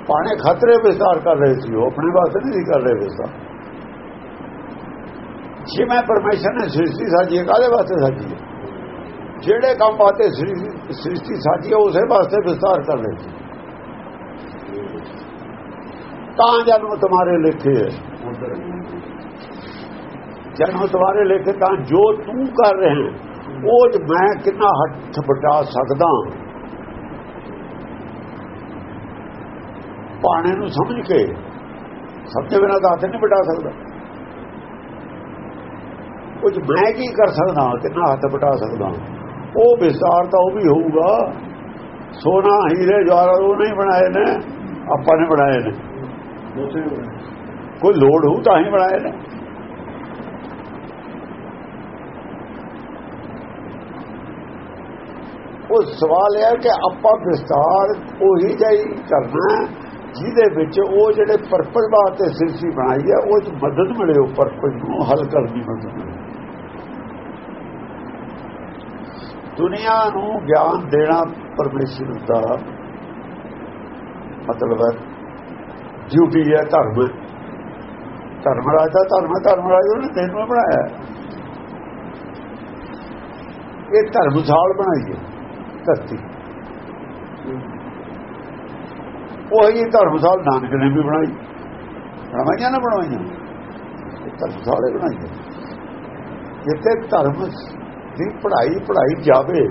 ਪਾਣੇ ਖਤਰੇ ਵਿਸਤਾਰ ਕਰ ਰਹੇ ਸੀ ਉਹ ਆਪਣੇ ਵਾਸਤੇ ਨਹੀਂ ਕਰ ਰਹੇ ਵਿਸਤਾਰ ਜਿਵੇਂ ਪਰਮੇਸ਼ਰ ਨੇ ਸ੍ਰਿਸ਼ਟੀ ਸਾਜੀ ਹੈ, ਕਾਹਦੇ ਵਾਸਤੇ ਸਾਜੀ ਹੈ? ਜਿਹੜੇ ਕੰਮ ਸ੍ਰਿ- ਸ੍ਰਿਸ਼ਟੀ ਸਾਜੀ ਉਸੇ ਵਾਸਤੇ ਵਿਸਤਾਰ ਕਰ ਰਹੇ ਸੀ। ਤਾਂ ਜਨਮ ਤੁਹਾਰੇ ਲਿਖੇ ਹੈ। ਜਨਮ ਤੁਹਾਰੇ ਲਿਖੇ ਤਾਂ ਜੋ ਤੂੰ ਕਰ ਰਹੇ ਉਹ ਮੈਂ ਕਿੰਨਾ ਹੱਥ ਬਟਾ ਸਕਦਾ ਪਾਣੇ ਨੂੰ ਸਮਝ ਕੇ ਸਮਝੇ ਬਿਨਾਂ ਤਾਂ ਹੱਥ ਨਹੀਂ ਬਟਾ ਸਕਦਾ। ਕੁਝ ਮੈਂ ਕੀ ਕਰ ਸਕਦਾ ਕਿੰਨਾ ਹੱਥ ਬਟਾ ਸਕਦਾ ਉਹ ਵਿਸਤਾਰ ਤਾਂ ਉਹ ਵੀ ਹੋਊਗਾ। ਸੋਨਾ ਹੀਰੇ ਜਵਾਹਰ ਉਹ ਨਹੀਂ ਬਣਾਏ ਨੇ ਆਪਾਂ ਨੇ ਬਣਾਏ ਨੇ। ਕੋਈ ਲੋੜ ਹੋਊ ਤਾਂ ਹੀ ਬਣਾਏ ਨੇ। ਉਹ ਸਵਾਲ ਇਹ ਹੈ ਕਿ ਆਪਾਂ ਵਿਸਤਾਰ ਉਹੀ ਜਾਈ ਕਰਨਾ ਜਿਹਦੇ ਵਿੱਚ ਉਹ ਜਿਹੜੇ ਪਰਪਸ ਵਾਸਤੇ ਸਿਰਸੀ ਬਣਾਈ ਹੈ ਉਹ ਚ ਮਦਦ ਮਿਲੇ ਉਹ ਪਰਪਸ ਨੂੰ ਹੱਲ ਕਰਨ ਦੀ ਮਦਦ ਮਿਲੇ। ਦੁਨੀਆ ਨੂੰ ਗਿਆਨ ਦੇਣਾ ਪਰਮੇਸ਼ਰ ਦਾ ਮਤਲਬ ਹੈ ਡਿਊਟੀ ਹੈ ਧਰਮ ਧਰਮ ਰਾਜ ਦਾ ਧਰਮ ਹੈ, ਧਰਮ ਰਾਜ ਉਹਨੇ ਦਿਨ ਨੂੰ ਬਣਾਇਆ। ਇਹ ਧਰਮਸਾਲ ਬਣਾਈ ਹੈ। ਧਰਤੀ। ਉਹ ਹੀ ਧਰਮਸਾਲ ਨਾਨਕ ਨੇ ਵੀ ਬਣਾਈ। ਬਣਾਈਆਂ ਨਾ ਬਣਾਈਆਂ ਇਹ ਧਰਮਸਾਲੇ ਬਣਾਈ। ਜਿੱਥੇ ਧਰਮ ਦੀ ਪੜ੍ਹਾਈ ਪੜ੍ਹਾਈ ਜਾਵੇ,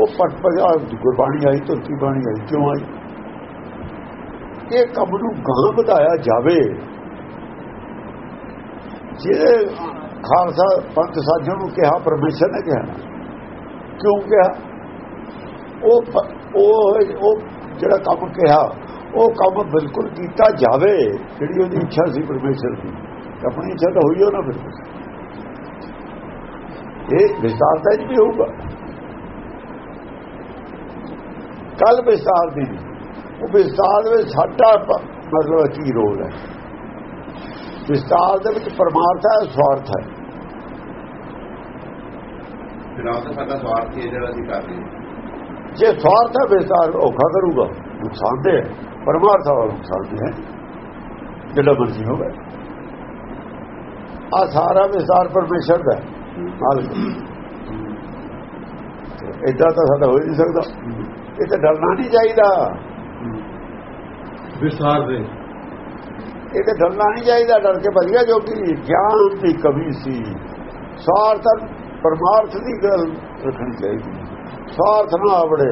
ਉਹ ਪਟਪਜਾ ਗੁਰਬਾਣੀ ਆਈ, ਧਰਤੀ ਬਾਣੀ ਆਈ, ਕਿਉਂ ਆਈ? ਇਹ ਕੰਮ ਨੂੰ ਗਾਂ ਵਧਾਇਆ ਜਾਵੇ। ਜਿਹੜੇ ਖਾਲਸਾ ਪੰਥ ਸਾਜਣ ਨੂੰ ਕਿਹਾ, ਪਰਮੇਸ਼ਰ ਨੇ ਕਿਹਾ। ਕਿਉਂ ਕਿਹਾ? ਉਹ ਉਹ ਉਹ ਜਿਹੜਾ ਕੰਮ ਕਿਹਾ, ਉਹ ਕੰਮ ਬਿਲਕੁਲ ਕੀਤਾ ਜਾਵੇ, ਜਿਹੜੀ ਉਹਦੀ ਇੱਛਾ ਸੀ ਪਰਮੇਸ਼ਰ ਦੀ। ਆਪਣੀ ਇੱਛਾ ਤਾਂ ਹੋਈ ਹੋ ਨਾ ਫਿਰ ਇਹ ਵਿਸਤਾਰ ਤਾਂ ਵੀ ਹੋਊਗਾ। ਕੱਲ ਵਿਸਤਾਰ ਦੀ। ਉਹ ਵਿਸਤਾਰ ਵਿੱਚ ਸਾਡਾ ਮਤਲਬ ਕੀ ਰੋਲ ਹੈ। ਵਿਸਤਾਰ ਦੇ ਵਿੱਚ ਪਰਮਾਰਥ ਹੈ, ਸਵਾਰਥ ਹੈ। ਫਿਲਹਾਲ ਸਾਡਾ ਸਵਾਰਥ ਹੈ ਜਿਹੜਾ ਅਸੀਂ ਕਰ ਰਹੇ ਹਾਂ। ਜੇ ਸਵਾਰਥ ਹੈ ਵਿਸਤਾਰ ਔਖਾ ਕਰੂਗਾ। ਨੁਕਸਾਨ ਦੇ ਪਰਮਾਰਥ ਵਾਲਾ ਨੁਕਸਾਨ ਦੇ ਹੈ। ਜਿਹੜਾ ਮਰਜ਼ੀ ਹੋਵੇ। ਆ ਸਾਰਾ ਵਿਸਤਾਰ ਪਰਮੇਸ਼ਰ ਦਾ ਮਾਲਕ। ਇਦਾਂ ਤਾਂ ਸਾਡਾ ਹੋ ਨਹੀਂ ਸਕਦਾ। ਇਹ ਤਾਂ ਡਰਨਾ ਨਹੀਂ ਚਾਹੀਦਾ। ਵਿਸਥਾਰ ਦੇ। ਇਹ ਤੇ ਡਰਨਾ ਨਹੀਂ ਚਾਹੀਦਾ। ਡਰ ਕੇ ਵਧੀਆ ਜੋ ਕਿ ਗਿਆਨ ਦੀ ਕਮੀ ਸੀ। ਸਵਾਰਥ ਪਰਮਾਰਥ ਦੀ ਗੱਲ ਰੱਖਣੀ ਚਾਹੀਦੀ। ਸਵਾਰਥ ਨਾ ਆਵੜੇ।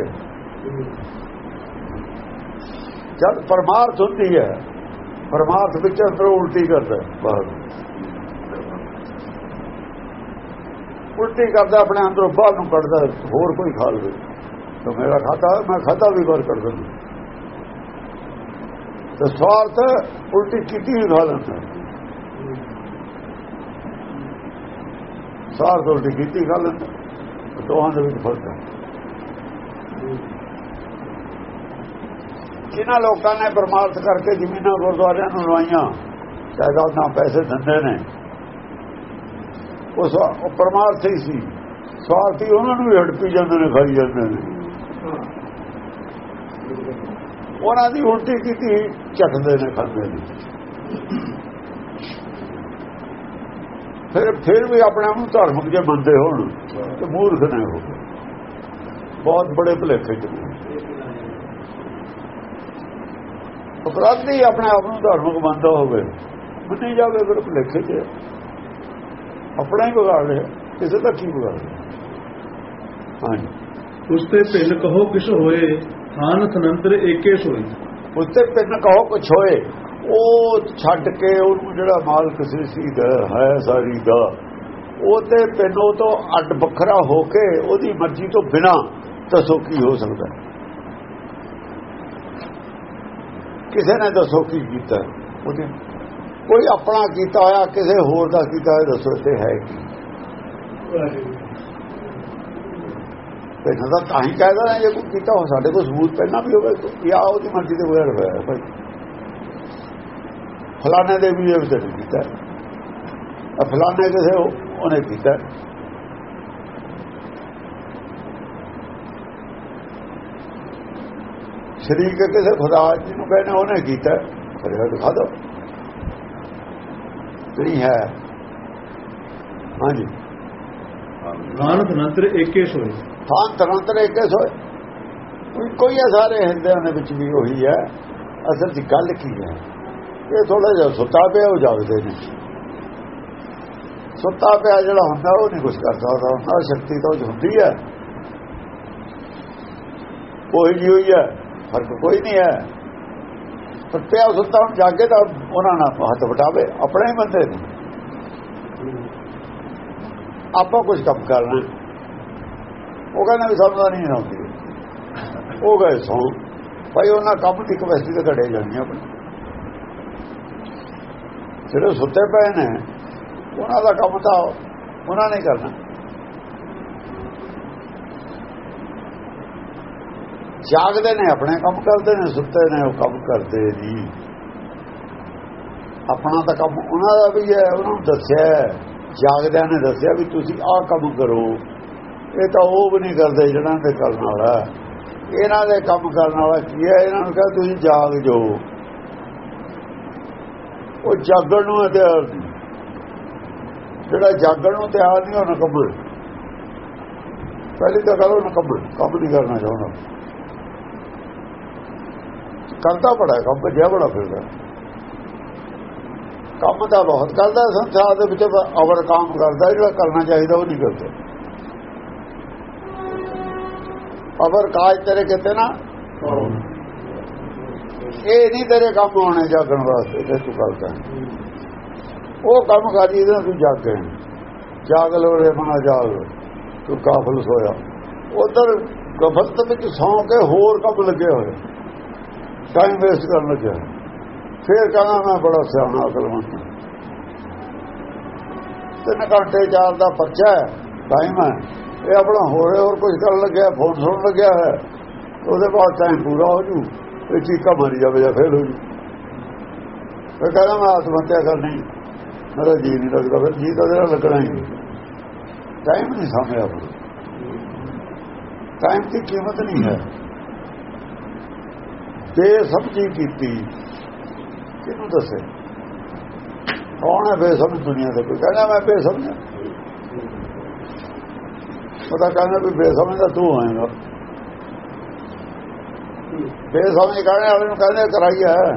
ਜਦ ਪਰਮਾਰਥ ਹੁੰਦੀ ਹੈ, ਪਰਮਾਰਥ ਵਿੱਚ ਅੰਦਰ ਉਲਟੀ ਕਰਦਾ ਬਾਹਰ। ਉਲਟੀ ਕਰਦਾ ਆਪਣੇ ਅੰਦਰੋਂ, ਬਾਹਰ ਨੂੰ ਕੱਢਦਾ ਹੋਰ ਕੋਈ ਖਾ ਲਵੇ ਤਾਂ ਮੇਰਾ ਖਾਤਾ, ਮੈਂ ਖਾਤਾ ਵੀ ਬਾਹਰ ਕੱਢ ਦਿੰਦਾ। ਤੇ ਸਵਾਰਥ ਉਲਟੀ ਕੀਤੀ ਹੀ ਖਾ ਲੈਂਦਾ ਸਵਾਰਥ ਉਲਟੀ ਕੀਤੀ ਖਾ ਲੈਂਦਾ ਦੋਹਾਂ ਦੇ ਵਿੱਚ ਫ਼ਰਕ ਹੈ। ਜਿਨ੍ਹਾਂ ਲੋਕਾਂ ਨੇ ਪਰਮਾਰਥ ਕਰਕੇ ਜ਼ਮੀਨਾਂ ਗੁਰਦੁਆਰਿਆਂ ਨੂੰ ਲਵਾਈਆਂ, ਜਾਇਦਾਦਾਂ ਪੈਸੇ ਦਿੰਦੇ ਨੇ। ਉਸ ਉਹ ਪਰਮਾਰਥ ਹੀ ਸੀ। ਸਵਾਰਥੀ ਉਹਨਾਂ ਨੂੰ ਵੀ ਹੜਪੀ ਜਾਂਦੇ ਨੇ, ਖਾਈ ਜਾਂਦੇ ਨੇ। ਉਹਨਾਂ ਦੀ ਉਲਟੀ ਕੀਤੀ, ਚੱਕਦੇ ਨੇ, ਖਾਂਦੇ ਨੇ। ਫਿਰ ਫਿਰ ਵੀ ਆਪਣੇ ਆਪ ਨੂੰ ਧਾਰਮਿਕ ਜੇ ਮੰਨਦੇ ਹੋਣ, ਤੇ ਮੂਰਖ ਨੇ ਹੋ ਬਹੁਤ ਬੜੇ ਭੁਲੇਖੇ ਚ। ਨੇ ਅਪਰਾਧੀ ਆਪਣੇ ਆਪ ਨੂੰ ਧਾਰਮਿਕ ਮੰਨਦਾ ਹੋਵੇ ਮੰਨੀ ਜਾਵੇ ਫਿਰ ਭੁਲੇਖੇ ਚ ਆਪਣਾ ਹੀ ਵਿਗਾੜ ਰਿਹਾ ਕਿਸੇ ਦਾ ਕੀ ਵਿਗਾੜ ਹਾਂਜੀ। ਉਸ ਤੇ ਭਿੰਨ ਕਹੋ ਕਿਸ ਹੋਏ ਥਾਨ ਥਨੰਤਰ ਏਕੇ ਸੋਈ। ਉਸਤੇ ਪਿੰਨ ਕਹੋ ਕੁਛ ਹੋਏ ਉਹ ਛੱਡ ਕੇ ਉਹਨੂੰ ਜਿਹੜਾ ਮਾਲਕ ਸੀ ਦਾ ਹੈ ਸਾਰੀ ਦਾ। ਉਹ ਤੇ ਪਿੰਡੋਂ ਤੋਂ ਅੱਡ ਵੱਖਰਾ ਹੋ ਕੇ ਉਹਦੀ ਮਰਜ਼ੀ ਤੋਂ ਬਿਨਾ ਦੱਸੋ ਕੀ ਹੋ ਸਕਦਾ ਕਿਸੇ ਨੇ ਦੱਸੋ ਕੀ ਕੀਤਾ ਉਹਦੇ ਕੋਈ ਆਪਣਾ ਕੀਤਾ ਹੋਇਆ ਕਿਸੇ ਹੋਰ ਦਾ ਕੀਤਾ ਹੋਇਆ ਦੱਸੋ ਤੇ ਹੈ ਕੀ? ਤੇ ਨਜ਼ਰ ਤਾਂ ਹੀ ਕਹਿਦਾ ਜੇ ਕੋਈ ਕੀਤਾ ਹੋ ਸਾਡੇ ਕੋਲ ਸਬੂਤ ਪਹਿਲਾਂ ਵੀ ਹੋਵੇ ਆ ਉਹਦੀ ਮਰਜ਼ੀ ਤੇ ਬਗੈਰ ਹੋਇਆ ਭਾਈ। ਫਲਾਣੇ ਦੇ ਵੀ ਇਹ ਤੇ ਕੀਤਾ ਫਲਾਣੇ ਕਿਸੇ ਉਹਨੇ ਕੀਤਾ ਸ਼ਰੀਕ ਕਿਸੇ ਖੁਦਾ ਜੀ ਨੂੰ ਕਹਿੰਦੇ ਉਹਨੇ ਕੀਤਾ। ਕਰਿਆ ਦਿਖਾ ਦੋ। ਨਹੀਂ ਹੈ। ਹਾਂਜੀ। ਨਾਨਕ ਨੰਤਰ ਏਕੇ ਸੋਏ। ਹਾਂ ਤਰੰਤਰ ਏਕੇ ਸੋਏ। ਕੋਈ ਕੋਈ ਆ ਸਾਰੇ ਹਿੰਦਿਆਂ ਦੇ ਵਿੱਚ ਵੀ ਉਹੀ ਹੈ। ਅਸਲ 'ਚ ਗੱਲ ਕੀ ਹੈ? ਇਹ ਥੋੜਾ ਜਿਹਾ ਸੁੱਤਾ ਪਿਆ ਹੋ ਜਾਗਦੇ ਨੇ। ਸੁੱਤਾ ਪਿਆ ਜਿਹੜਾ ਹੁੰਦਾ ਉਹ ਨਹੀਂ ਕੁਝ ਕਰ ਸਕਦਾ ਹੁੰਦਾ ਸ਼ਕਤੀ ਤਾਂ ਉਹ ਹੁੰਦੀ ਹੈ। ਕੋਈ ਨਹੀਂ ਹੋਈ ਹੈ। ਫ਼ਰਕ ਕੋਈ ਨਹੀਂ ਹੈ। ਪਰ ਪਿਆ ਸੁੱਤਾ, ਹੁਣ ਜਾਗੇ ਤਾਂ ਉਹਨਾਂ ਨਾਲ ਹੱਥ ਵਟਾਵੇ, ਆਪਣੇ ਹੀ ਬੰਦੇ ਨੇ। ਆਪਾਂ ਕੁਝ ਕੰਮ ਕਰਨਾ ਉਹ ਕਹਿੰਦਾ ਵੀ ਸਮਝਦਾ ਨਹੀਂ ਆਉਂਦੀ। ਉਹ ਗਏ ਸੌ। ਭਾਈ, ਉਹਨਾਂ ਕੰਮ ਦੀ ਕਪੈਸਿਟੀ ਤਾਂ ਘੜੇ ਜਾਂਦੀ ਆਪਣੀ। ਜਿਹੜੇ ਸੁੱਤੇ ਪਏ ਨੇ, ਉਹਨਾਂ ਦਾ ਕੰਮ ਤਾਂ ਉਹਨਾਂ ਨੇ ਕਰਨਾ। ਜਾਗਦੇ ਨੇ, ਆਪਣੇ ਕੰਮ ਕਰਦੇ ਨੇ, ਸੁੱਤੇ ਨੇ, ਉਹ ਕੰਮ ਕਰਦੇ ਜੀ। ਆਪਣਾ ਤਾਂ ਕੰਮ ਉਹਨਾਂ ਦਾ ਵੀ ਹੈ, ਉਹਨਾਂ ਨੂੰ ਦੱਸਿਆ ਜਾਗਦਿਆਂ ਨੇ ਦੱਸਿਆ ਵੀ ਤੁਸੀਂ ਆਹ ਕੰਮ ਕਰੋ। ਇਹ ਤਾਂ ਉਹ ਵੀ ਨਹੀਂ ਕਰਦੇ ਜਿਹੜਾ ਤੇ ਕਰਨ ਵਾਲਾ ਇਹਨਾਂ ਦੇ ਕੰਮ ਕਰਨ ਵਾਲਾ ਕੀ ਹੈ? ਇਹਨਾਂ ਨੂੰ ਕਹਿੰਦਾ ਤੁਸੀਂ ਜਾਗ ਜੋ ਉਹ ਜਾਗਣ ਨੂੰ ਤਿਆਰ ਨਹੀਂ। ਜਿਹੜਾ ਜਾਗਣ ਨੂੰ ਤਿਆਰ ਨਹੀਂ, ਉਹ ਨਕਮਲ ਪਹਿਲੀ ਤਾਂ ਗੱਲ, ਉਹ ਨਕਮਲ ਕੰਮ ਨਹੀਂ ਕਰਨਾ ਚਾਹੁੰਦਾ। ਕਰਦਾ ਬੜਾ ਕੰਮ ਜਿਆ ਬੜਾ ਫਿਰਦਾ ਕੰਮ ਤਾਂ ਬਹੁਤ ਕਰਦਾ ਸੰਸਾਰ ਦੇ ਵਿੱਚ ਅਵਰ ਕੰਮ ਕਰਦਾ, ਜਿਹੜਾ ਕਰਨਾ ਚਾਹੀਦਾ ਉਹ ਨਹੀਂ ਕਰਦਾ। ਅਵਰ ਕਾਜ ਤੇਰੇ ਕਿਤੇ ਨਾ। ਇਹ ਨਹੀਂ ਤੇਰੇ ਕੰਮ ਆਉਣੇ ਜਾਗਣ ਵਾਸਤੇ ਤੇ ਤੂੰ ਕਰਦਾ ਉਹ ਕੰਮ ਕਰੀ ਇਹਦਾ ਤੂੰ ਜਾਗੇ ਜਾਗ ਲੋ ਮਨਾ ਜਾਗ ਤੂੰ ਕਾਫਲ ਸੋਇਆ। ਉਧਰ ਗਫਲਤ ਵਿੱਚ ਸੌਂ ਕੇ ਹੋਰ ਕੰਮ ਲੱਗੇ ਹੋਏ। ਟਾਈਮ ਵੇਸਟ ਕਰਨ ਲੱਗਿਆ ਫੇਰ ਕਹਿੰਦਾ, ਮੈਂ ਬੜਾ ਸਿਆਣਾ, ਅਕਲਮੰਦ ਤਿੰਨ ਘੰਟੇ ਚਾਰ ਦਾ ਪਰਚਾ ਹੈ ਟਾਈਮ ਹੈ ਇਹ ਆਪਣਾ ਹੋਰ ਹੋਰ ਕੁਝ ਕਰਨ ਲੱਗਿਆ ਫੋਨ ਸੁਣਨ ਲੱਗਿਆ ਹੈ। ਉਹਦੇ ਬਾਅਦ ਟਾਈਮ ਪੂਰਾ ਹੋ ਜੂ, ਇਹ ਚੀਕਾ ਮਾਰੀ ਜਾਵੇ ਜਾਂ ਫੇਲ ਹੋ ਜੂ। ਫਿਰ ਕਹਿੰਦਾ, ਮੈਂ ਆਤਮ ਹੱਤਿਆ ਕਰਨੀ ਮੇਰਾ ਜੀ ਨਹੀਂ ਲੱਗਦਾ, ਫਿਰ ਜੀ ਤਾਂ ਜਿਹੜਾ ਲੱਗਣਾ ਹੀ ਟਾਈਮ ਨਹੀਂ ਸਾਹਮਣੇ ਆਪਣਾ। ਟਾਈਮ ਦੀ ਕੀਮਤ ਨਹੀਂ ਹੈ। ਬੇਸਮਝੀ ਕੀਤੀ। ਕਿਹਨੂੰ ਦੱਸੇ? ਕੌਣ ਹੈ ਬੇਸਮਝ ਦੁਨੀਆ ਦੇ ਕੋਈ? ਕਹਿੰਦਾ ਮੈਂ ਬੇਸਮਝ ਪਤਾ ਕਹਿੰਦਾ ਵੀ ਬੇਸਮਝ ਦਾ ਤੂੰ ਆਏਗਾ ਬੇਸਮਝ ਕਹਿੰਦੇ ਵਾਲੇ ਨੂੰ ਕਹਿੰਦੇ, ਕਰਾਈ ਹੈ।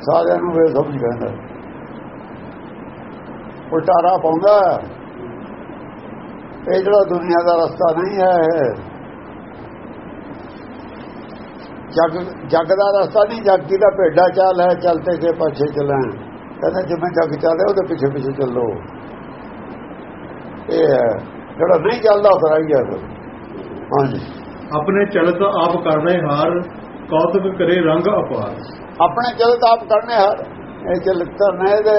ਸਾਰਿਆਂ ਨੂੰ ਬੇਸਮਝ ਕਹਿੰਦਾ। ਉਲਟਾਰਾ ਪਾਉਂਦਾ। ਇਹ ਜਿਹੜਾ ਦੁਨੀਆ ਦਾ ਰਸਤਾ ਨਹੀਂ ਹੈ ਜਗ ਜਗ ਦਾ ਰਸਤਾ ਨਹੀਂ ਜਗ ਦਾ ਭੇਡਾ ਚਾਲ ਹੈ ਚਲਤੇ ਕੇ ਪਾਛੇ ਚਲਾਂ ਕਹਿੰਦਾ ਜਿਵੇਂ ਜਗ ਚੱਲਦਾ ਉਹਦੇ ਪਿੱਛੇ ਪਿੱਛੇ ਚੱਲੋ। ਇਹ ਹੈ। ਜਿਹੜਾ ਨਹੀਂ ਚੱਲਦਾ ਹੈ ਹਾਂਜੀ। ਆਪਣੇ ਚਲਤ ਆਪ ਕਰਨੇ ਹਾਰ ਕੌਤਕ ਕਰੇ ਰੰਗ ਅਪਾਰ। ਆਪਣੇ ਚਲਤ ਆਪ ਕਰਨੇ ਹਰ ਇਹ ਚਲਤਰ ਨੇ ਦੇ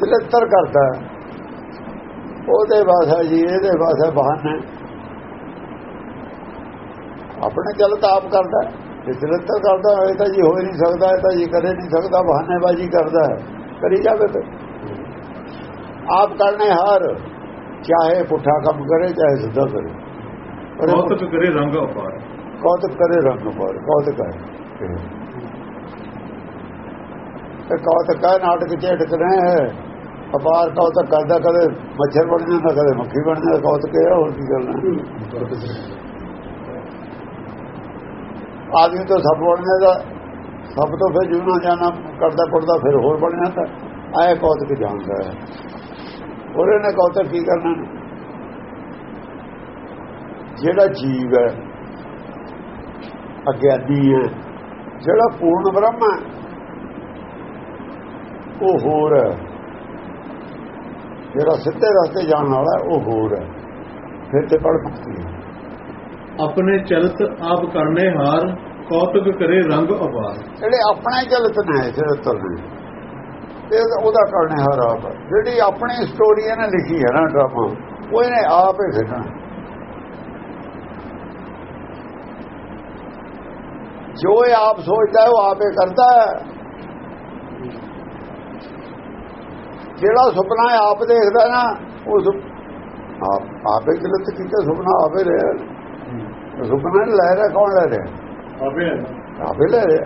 ਚਲਤਰ ਕਰਦਾ। ਉਹਦੇ ਵਾਸਾ ਜੀ ਇਹਦੇ ਵਾਸਾ ਬਹਾਨੇ। ਆਪਣੇ ਚਲਤ ਆਪ ਕਰਦਾ ਜੇ ਚਲਤਰ ਕਰਦਾ ਹੋਏ ਤਾਂ ਜੀ ਹੋ ਨਹੀਂ ਸਕਦਾ ਇਹ ਤਾਂ ਜੀ ਕਰੇ ਨਹੀਂ ਸਕਦਾ ਬਹਾਨੇਬਾਜ਼ੀ ਕਰਦਾ ਹੈ। ਕਰੀ ਜਾਵੇ ਤੇ ਆਪ ਕਰਨੇ ਹਰ ਚਾਹੇ ਪੁੱਠਾ ਕੰਮ ਕਰੇ ਚਾਹੇ ਸਿੱਧਾ ਕਰੇ। ਕੌਤਕ ਕਰੇ ਰੰਗ ਅਪਾਰ ਕੌਤਕ ਕਰੇ ਰੰਗ ਪਰ ਕੌਤਕ ਹੈ। ਇਹ ਕੌਤਕ ਹੈ ਨਾਟਕ ਝੇਟਕ ਰਹੇ ਹੈ ਅਪਾਰ ਕੌਤਕ ਕਰਦਾ ਕਦੇ ਮੱਛਰ ਬਣ ਜਾਂਦਾ ਕਦੇ ਮੱਖੀ ਬਣ ਜਾਂਦਾ ਕੌਤਕ ਹੈ ਹੋਰ ਕੀ ਕਰਨਾ। ਆਦਮੀ ਤੋਂ ਸਭ ਬਣ ਜਾਂਦਾ ਸਭ ਤੋਂ ਫਿਰ ਜੂਨਾ ਜਾਣਾ, ਕਰਦਾ ਪੜਦਾ ਫਿਰ ਹੋਰ ਬਣ ਜਾਂਦਾ ਆਏ ਕੌਤਕ ਜਾਣਦਾ ਹੈ। ਉਹਨੇ ਨੇ ਕੌਤਕ ਕੀ ਕਰਨਾ? ਜਿਹੜਾ ਜੀਵ ਹੈ ਅਗਿਆਦੀ ਹੈ, ਜਿਹੜਾ ਪੂਰਨ ਬ੍ਰਹਮ ਹੈ, ਉਹ ਹੋਰ ਹੈ। ਜਿਹੜਾ ਸਿੱਧੇ ਰਸਤੇ ਜਾਣ ਵਾਲਾ ਉਹ ਹੋਰ ਹੈ। ਫਿਰ ਤੇ ਪੜ ਮੁਕਤੀ ਹੈ। ਆਪਣੇ ਚਲਤ ਆਪ ਕਰਨੇ ਹਾਰ ਕੌਤਕ ਕਰੇ ਰੰਗ ਅਪਾਰ ਜਿਹੜੇ ਆਪਣੇ ਚਲਤ ਨੇ ਚਰਿੱਤਰ ਨੇ ਇਹ ਉਹਦਾ ਕਰਨੇ ਹਾਰ ਆਪ। ਜਿਹੜੀ ਆਪਣੀ ਸਟੋਰੀ ਇਹਨੇ ਲਿਖੀ ਹੈ ਨਾ ਡਰਾਮਾ ਉਹ ਇਹਨੇ ਆਪ ਹੀ ਖੇਡਣਾ। ਜੋ ਇਹ ਆਪ ਸੋਚਦਾ ਹੈ, ਉਹ ਆਪੇ ਕਰਦਾ ਹੈ। ਜਿਹੜਾ ਸੁਪਨਾ ਆਪ ਦੇਖਦਾ ਨਾ ਉਹ ਸੁਪ- ਆਪ ਆਪੇ ਚਲਤ ਕੀਤਾ ਸੁਪਨਾ ਆਪੇ ਰਿਹਾ। ਸੁਪਨਾ ਲੈ ਰਿਹਾ ਕੌਣ ਲੈ ਰਿਹਾ? ਆਪੇ ਆਪੇ ਲੈ ਰਿਹਾ।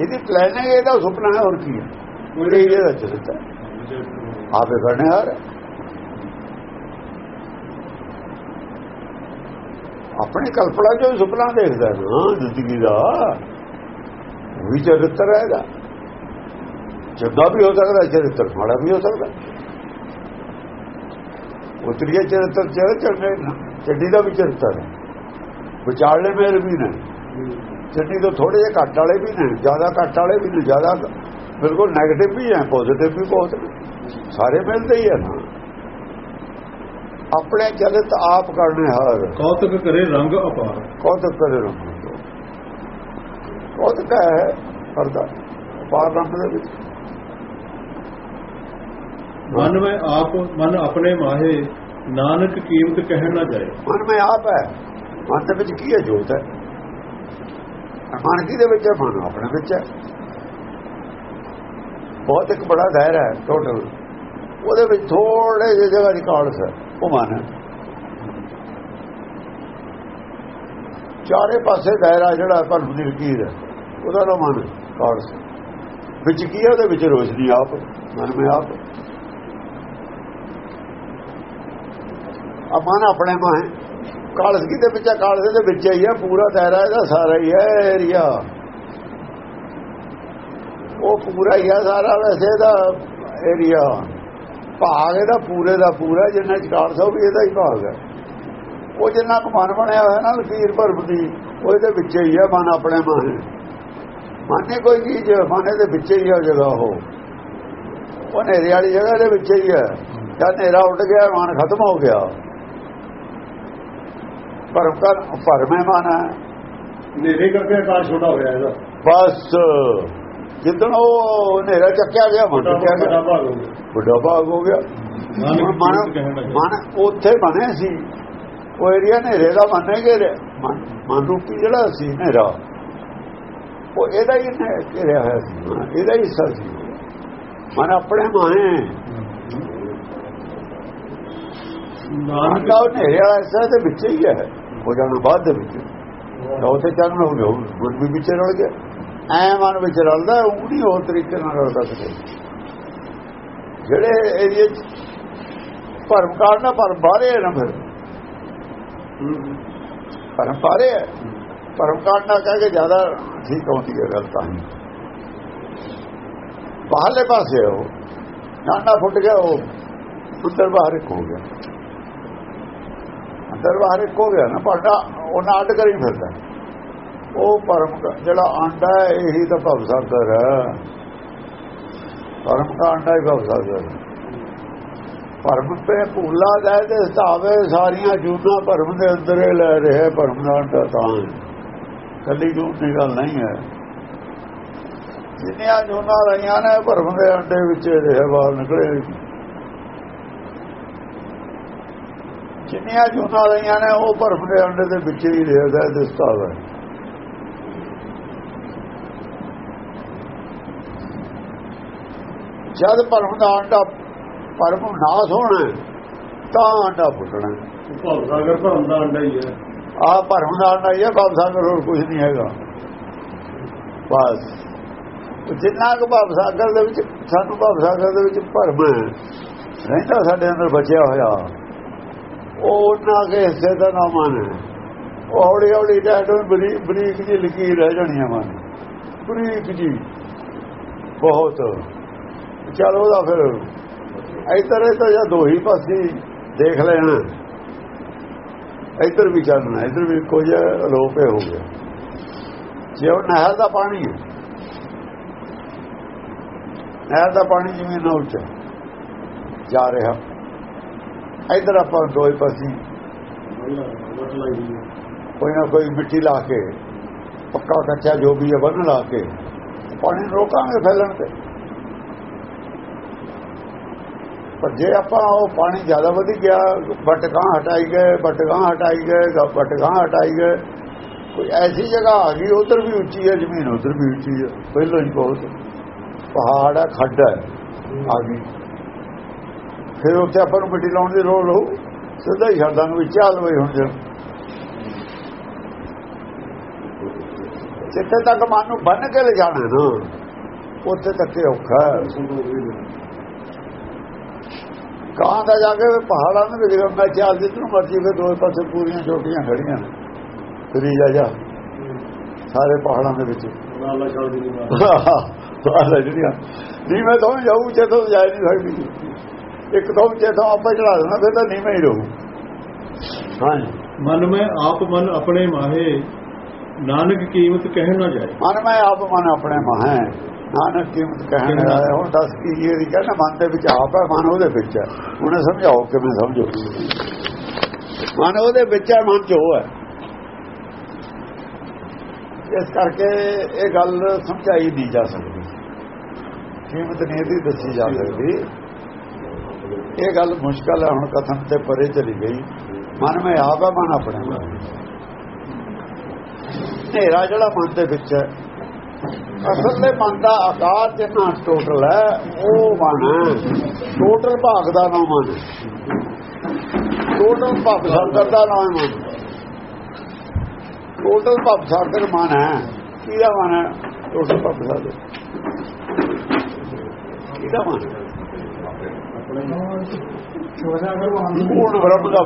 ਇਹਦੀ ਪਲੈਨਿੰਗ ਇਹਦਾ ਸੁਪਨਾ ਹੈ ਹੋਰ ਕੀ ਹੈ? ਉਹਦੇ ਇਹਦਾ ਚਲਤਾ ਆਪੇ ਕਰਨੇ ਹਾਰ ਆਪਣੀ ਕਲਪਨਾ ਜੋ ਸੁਪਨਾ ਦੇਖਦਾ ਹੈ। ਨਾ ਜ਼ਿੰਦਗੀ ਦਾ। ਵੀ ਚਰਿੱਤਰ ਹੈਗਾ ਚੰਗਾ ਵੀ ਹੋ ਸਕਦਾ ਚਰਿੱਤਰ ਮਾੜਾ ਵੀ ਹੋ ਸਕਦਾ। ਉਤਰੀਏ ਚਰਿੱਤਰ ਚ ਚੰਗੇ ਚੱਡੀ ਦਾ ਵੀ ਚਰਿੱਤਰ ਹੈ। ਵਿਚਾਰਲੇ ਮੇਲ ਵੀ ਨੇ। ਚੰਨੀ ਤੋਂ ਥੋੜੇ ਜਿਹੇ ਘੱਟ ਵਾਲੇ ਵੀ ਨੇ ਜ਼ਿਆਦਾ ਘੱਟ ਵਾਲੇ ਵੀ ਨੇ ਜ਼ਿਆਦਾ ਬਿਲਕੁਲ 네ਗੇਟਿਵ ਵੀ ਹੈ ਪੋਜ਼ਿਟਿਵ ਵੀ ਬਹੁਤ ਸਾਰੇ ਮਿਲਦੇ ਹੀ ਹੈ ਨਾ। ਆਪਣੇ ਚਲਿਤ ਆਪ ਕਰਨੇ ਹਰ। ਕੌਤਕ ਕਰੇ ਰੰਗ ਅਪਾਰ। ਕੌਤਕ ਕਰੇ ਰੰਗ ਕੌਤਕ ਹੈ ਕਰਦਾ ਪਾਰ ਰੰਗ ਦੇ ਵਿੱਚ। ਮਨ ਮੈਂ ਆਪ ਮਨ ਆਪਣੇ ਮਾਹੇ ਨਾਨਕ ਕੀਮਤ ਕਹਿ ਨਾ ਜਾਏ। ਮਨ ਮੈਂ ਆਪ ਹੈ। ਮਨ ਦੇ ਵਿੱਚ ਕੀ ਹੈ ਜੋਤ? ਹੈ ਮਨ ਕੀ ਦੇ ਵਿੱਚ ਹੈ? ਮਨ ਆਪਣੇ ਵਿੱਚ ਹੈ। ਬਹੁਤ ਇੱਕ ਬੜਾ ਦਾਇਰਾ ਹੈ ਟੋਟਲ ਉਹਦੇ ਵਿੱਚ ਥੋੜੇ ਜਿਹੇ ਜਗ੍ਹਾ ਦੀ ਕਾਲਸ ਹੈ, ਉਹ ਮਨ ਹੈ। ਚਾਰੇ ਪਾਸੇ ਦਾਇਰਾ ਜਿਹੜਾ ਪਰ ਲਕੀਰ ਹੈ, ਉਹਦਾ ਨਾਮ ਮਨ ਕਾਲਸ ਵਿੱਚ ਕੀ ਹੈ? ਉਹਦੇ ਵਿੱਚ ਰੋਸ਼ਨੀ ਆਪ, ਮਨ ਮੈਂ ਆਪ। ਆ ਮਨ ਆਪਣੇ ਮਾਂ ਹੈ। ਕਾਲਸ ਕੀ ਦੇ ਵਿੱਚ ਹੈ ਕਾਲਸ ਦੇ ਵਿੱਚ ਹੀ ਹੈ ਪੂਰਾ ਦਾਇਰਾ ਇਹਦਾ ਸਾਰਾ ਹੀ ਹੈ ਏਰੀਆ ਉਹ ਪੂਰਾ ਹੀ ਹੈ ਸਾਰਾ ਵੈਸੇ ਦਾ ਏਰੀਆ ਭਾਗ ਇਹਦਾ ਪੂਰੇ ਦਾ ਪੂਰਾ, ਜਿੰਨਾ ਚ ਕਾਲਸ ਉਹ ਵੀ ਇਹਦਾ ਹੀ ਭਾਗ ਹੈ ਉਹ ਜਿੰਨਾ ਕੁ ਮਨ ਬਣਿਆ ਹੋਇਆ ਨਾ ਲਕੀਰ ਭਰਮ ਦੀ, ਉਹ ਇਹਦੇ ਵਿੱਚ ਹੀ ਹੈ ਮਨ ਆਪਣੇ ਮਾਂ ਮਨ ਨੇ ਕੋਈ ਚੀਜ਼, ਮਨ ਦੇ ਵਿੱਚ ਹੀ ਹੈ ਜਗ੍ਹਾ ਉਹ। ਉਹ ਹਨੇਰੇ ਵਾਲੀ ਜਗ੍ਹਾ ਦੇ ਵਿੱਚ ਹੀ ਹੈ ਜਦ ਹਨੇਰਾ ਉੱਡ ਗਿਆ, ਮਨ ਖਤਮ ਹੋ ਗਿਆ। ਭਰਮ ਕਰ ਭਰਮੇ ਮਨ ਹੈ। ਨੇਰੇ ਕਰਕੇ ਆਕਾਸ਼ ਛੋਟਾ ਹੋਇਆ ਇਹਦਾ। ਬਸ ਜਿੱਦਣ ਉਹ ਹਨੇਰਾ ਚੱਕਿਆ ਗਿਆ ਗਿਆ। ਭਾਗ ਹੋ ਗਿਆ। ਵੱਡਾ ਭਾਗ ਹੋ ਗਿਆ। ਮਨ ਉੱਥੇ ਬਣੇ ਸੀ। ਉਹ ਏਰੀਆ ਹਨੇਰੇ ਦਾ ਮੰਨੇ ਕਿ ਮਨ ਰੂਪੀ ਜਿਹੜਾ ਸੀ ਹਨੇਰਾ। ਉਹ ਇਹਦਾ ਹੀ ਘਿਰਿਆ ਹੋਇਆ ਸੀ। ਇਹਦਾ ਹੀ ਹਿੱਸਾ ਸੀ। ਮਨ ਆਪਣੇ ਮਾਏ ਨਾਨਕ ਹਨੇਰੇ ਵਾਲਾ ਦੇ ਵਿੱਚ ਹੀ ਹੈ। ਹੋ ਜਾਣਾ ਬਾਅਦ ਦੇ ਵਿੱਚ। ਤਾਂ ਉੱਥੇ ਚਾਨਣ ਹੋ ਗਿਆ ਗੁਰ ਵੀ ਵਿੱਚ ਰਲ ਗਿਆ। ਐ ਮਨ ਵਿੱਚ ਰਲਦਾ ਉਹ ਹੋਰ ਤਰੀਕੇ ਨਾਲ ਰਲਦਾ ਕਿਤੇ ਜਿਹੜੇ ਏਰੀਏ ਭਰਮ ਕਾਰਨ ਭਰਮ ਬਾਹਰੇ ਹੈ ਨਾ ਫਿਰ। ਭਰਮ ਬਾਹਰੇ ਹੈ। ਭਰਮ ਕਾਰਨ ਕਹਿ ਕੇ ਜ਼ਿਆਦਾ ਠੀਕ ਹੁੰਦੀ ਹੈ ਗੱਲ ਤਾਂ। ਬਾਹਰਲੇ ਪਾਸੇ ਉਹ। ਨਾਨਾ ਫੁੱਟ ਗਿਆ, ਉਹ ਅੰਦਰ ਬਾਹਰ ਇੱਕ ਹੋ ਗਿਆ। ਅੰਦਰ ਇੱਕ ਹੋ ਗਿਆ ਨਾ ਪਰਦਾ ਉਹ ਨਾਟ ਕਰੀ ਫਿਰਦਾ ਉਹ ਭਰਮ ਜਿਹੜਾ ਆਂਡਾ ਹੈ, ਇਹੀ ਤਾਂ ਭਵ ਸਾਗਰ ਹੈ। ਦਾ ਆਂਡਾ ਹੀ ਭਵ ਸਾਗਰ ਹੈ। ਤੇ ਭੂਲਾ ਦਾ ਤੇ ਸਤਾਵੇ ਸਾਰੀਆਂ ਜੂਨਾਂ ਭਰਮ ਦੇ ਅੰਦਰ ਹੀ ਲੈ ਰਿਹਾ ਭਰਮ ਦਾ ਆਂਡਾ ਤਾਂ। ਹੈ। ਕੱਲੀ ਜੂਨ ਦੀ ਗੱਲ ਨਹੀਂ ਹੈ। ਜਿੰਨੀਆਂ ਜੂਨਾਂ ਰਹੀਆਂ ਨੇ, ਭਰਮ ਦੇ ਅੰਡੇ ਵਿੱਚ ਰਹੇ, ਬਾਹਰ ਨਿਕਲੇ ਜਿੰਨੀਆਂ ਜੂਨਾਂ ਰਹੀਆਂ ਨੇ ਉਹ ਭਰਮ ਦੇ ਅੰਡੇ ਦੇ ਵਿੱਚ ਹੀ ਰਹਦਾ ਦਿਸਦਾ ਹੈ ਜਦ ਭਰਮ ਦਾ ਆਂਡਾ ਭਰਮ ਨਾਸ ਹੋਣਾ ਤਾਂ ਆਂਡਾ ਫੁੱਟਣਾ। ਭਾਵ ਸਾਗਰ ਭਰਮ ਦਾ ਅੰਡਾ ਹੀ ਹੈ। ਆ ਭਰਮ ਦਾ ਆਂਡਾ ਹੀ ਹੈ ਬਾਬ ਸਾਗਰ ਹੋਰ ਕੁਝ ਨਹੀਂ ਹੈਗਾ। ਬਸ। ਜਿੰਨਾ ਕੁ ਭਾਵ ਸਾਗਰ ਦੇ ਵਿੱਚ ਸਾਨੂੰ ਭਾਵ ਸਾਗਰ ਦੇ ਵਿੱਚ ਭਰਮ ਰਹਿੰਦਾ ਸਾਡੇ ਅੰਦਰ ਬਚਿਆ ਹੋਇਆ। ਉਹ ਉਹਨਾਂ ਕੇ ਹਿੱਸੇ ਦਾ ਨਾਮ ਹੈ। ਉਹ ਹੌਲੀ ਹੌਲੀ ਡੈਡੋਂ ਬਰੀਕ ਬਰੀਕ ਜੀ ਲਕੀਰ ਰਹਿ ਜਾਣੀ ਹੈ ਮਨ। ਬਰੀਕ ਜੀ ਬਹੁਤ। ਚਲ ਉਹਦਾ ਫਿਰ ਇਧਰ ਤਾਂ ਜਾਂ ਦੋ ਹੀ ਪਾਸੇ ਦੇਖ ਲੈਣਾ। ਇਧਰ ਵੀ ਚੱਲਣਾ, ਇਧਰ ਵੀ ਕੋਈ ਅਲੋਪ ਹੋ ਗਿਆ। ਜੇ ਉਹ ਨਹਿਰ ਦਾ ਪਾਣੀ ਹੈ। ਨਹਿਰ ਦਾ ਪਾਣੀ ਜ਼ਮੀਨ ਨਾਲ ਉੱਚਾ ਜਾ ਰਿਹਾ। ਇੱਧਰ ਆਪਾਂ ਦੋਏ ਪਾਸੇ ਕੋਈ ਨਾ ਕੋਈ ਮਿੱਟੀ ਲਾ ਕੇ, ਪੱਕਾ ਕੱਚਾ ਜੋ ਵੀ ਹੈ ਬੰਨ ਲਾ ਕੇ, ਪਾਣੀ ਨੂੰ ਰੋਕਾਂਗੇ ਫੈਲਣ ਤੇ। ਪਰ ਜੇ ਆਪਾਂ ਉਹ ਪਾਣੀ ਜ਼ਿਆਦਾ ਵਧੀ ਗਿਆ ਬਟਕਾਂ ਹਟਾਈ ਗਏ ਬਟਕਾਂ ਹਟਾਈ ਗਏ, ਗ- ਬਟਕਾਂ ਹਟਾਈ ਗਏ, ਕੋਈ ਐਸੀ ਜਗ੍ਹਾ ਆ ਗਈ, ਉਧਰ ਵੀ ਉੱਚੀ ਹੈ, ਜ਼ਮੀਨ ਉਧਰ ਵੀ ਉੱਚੀ ਹੈ, ਪਹਿਲਾਂ ਹੀ ਬਹੁਤ। ਪਹਾੜ ਹੈ, ਖੱਡ ਹੈ, ਆ ਗਈ। ਫਿਰ ਉੱਥੇ ਆਪਾਂ ਨੂੰ ਮਿੱਟੀ ਲਾਉਣ ਦੀ ਲੋੜ ਹੋਊ ਸਿੱਧਾ ਹੀ ਛੱਡਾਂ ਨੂੰ ਵੀ ਚੱਲ ਬਈ ਹੁਣ ਜੇ ਜਿੱਥੇ ਤੱਕ ਮਨ ਨੂੰ ਬੰਨ ਕੇ ਲੈ ਜਾਣਾ ਨਾ ਉੱਥੇ ਤੱਕ ਔਖਾ ਕਾਂ ਦਾ ਜਾ ਕੇ ਪਹਾੜਾਂ ਦੇ ਵਿੱਚ ਮੈਂ ਚਾਲ ਜਿੱਧਰ ਮਰਜ਼ੀ ਫਿਰ ਦੋਵੇਂ ਪਾਸੇ ਪੂਰੀਆਂ ਛੋਟੀਆਂ ਖੜੀਆਂ। ਨੇ ਫਰੀ ਜਾ ਜਾ। ਸਾਰੇ ਪਹਾੜਾਂ ਦੇ ਵਿੱਚ। ਆਹ ਜਿਹੜੀਆਂ ਨਹੀਂ ਮੈਂ ਤਾਂ ਜਾਊ ਜੇ ਤੋਂ ਜਾ ਨਹੀਂ ਸਕਦੀ। ਇੱਕ ਤੋਂ ਜੇ ਤੋਂ ਆਪੇ ਚੜਾ ਦੇਣਾ ਫਿਰ ਤਾਂ ਨਹੀਂ ਮੈਂ ਹੀ ਰਹੂ। ਹਾਂ। ਮਨ ਮੈਂ ਆਪ ਮਨ ਆਪਣੇ ਮਾਹੇ ਨਾਨਕ ਕੀਮਤ ਕਹਿ ਨਾ ਜਾਏ। ਮਨ ਮੈਂ ਆਪ ਮਨ ਆਪਣੇ ਮਾਂ ਹੈ ਨਾਨਕ ਕੀਮਤ ਕਹਿਣ ਵਾਲਾ ਹੁਣ ਦੱਸ ਕੀ ਇਹ ਕਹਿੰਦਾ ਮਨ ਦੇ ਵਿੱਚ ਆਪ ਹੈ ਮਨ ਉਹਦੇ ਵਿੱਚ ਹੈ। ਉਹਨੇ ਸਮਝਾਓ ਕਿਵੇਂ ਸਮਝੋ। ਮਨ ਉਹਦੇ ਵਿੱਚ ਹੈ ਮਨ ਚ ਉਹ ਹੈ। ਇਸ ਕਰਕੇ ਇਹ ਗੱਲ ਸਮਝਾਈ ਨਹੀਂ ਜਾ ਸਕਦੀ। ਕੀਮਤ ਨਹੀਂ ਇਹਦੀ ਦੱਸੀ ਜਾ ਸਕਦੀ। ਇਹ ਗੱਲ ਮੁਸ਼ਕਲ ਹੈ, ਹੁਣ ਕਥਨ ਤੇ ਪਰੇ ਚਲੀ ਗਈ। ਮਨ ਮੈਂ ਆਪ ਹੈ, ਮਨ ਆਪਣੇ ਮਾਂ ਹਨੇਰਾ ਜਿਹੜਾ ਮਨ ਦੇ ਵਿੱਚ ਹੈ, ਅਸਲ ਦੇ ਮਨ ਦਾ ਆਕਾਰ ਜਿੰਨਾ ਟੋਟਲ ਹੈ, ਉਹ ਮਨ ਹੈ। ਟੋਟਲ ਭਾਗ ਦਾ ਨਾਮ ਮਨ ਟੋਟਲ ਭਾਗ ਸਾਗਰ ਦਾ ਨਾਮ ਮਨ। ਟੋਟਲ ਭਾਗ ਸਾਗਰ ਮਨ ਹੈ। ਕਿਹਦਾ ਮਨ ਹੈ? ਟੋਟਲ ਭਾਗ ਸਾਗਰ। ਕਿਹਦਾ ਮਨ ਹੈ? ਪੂਰਨ ਬ੍ਰਹਮ ਦਾ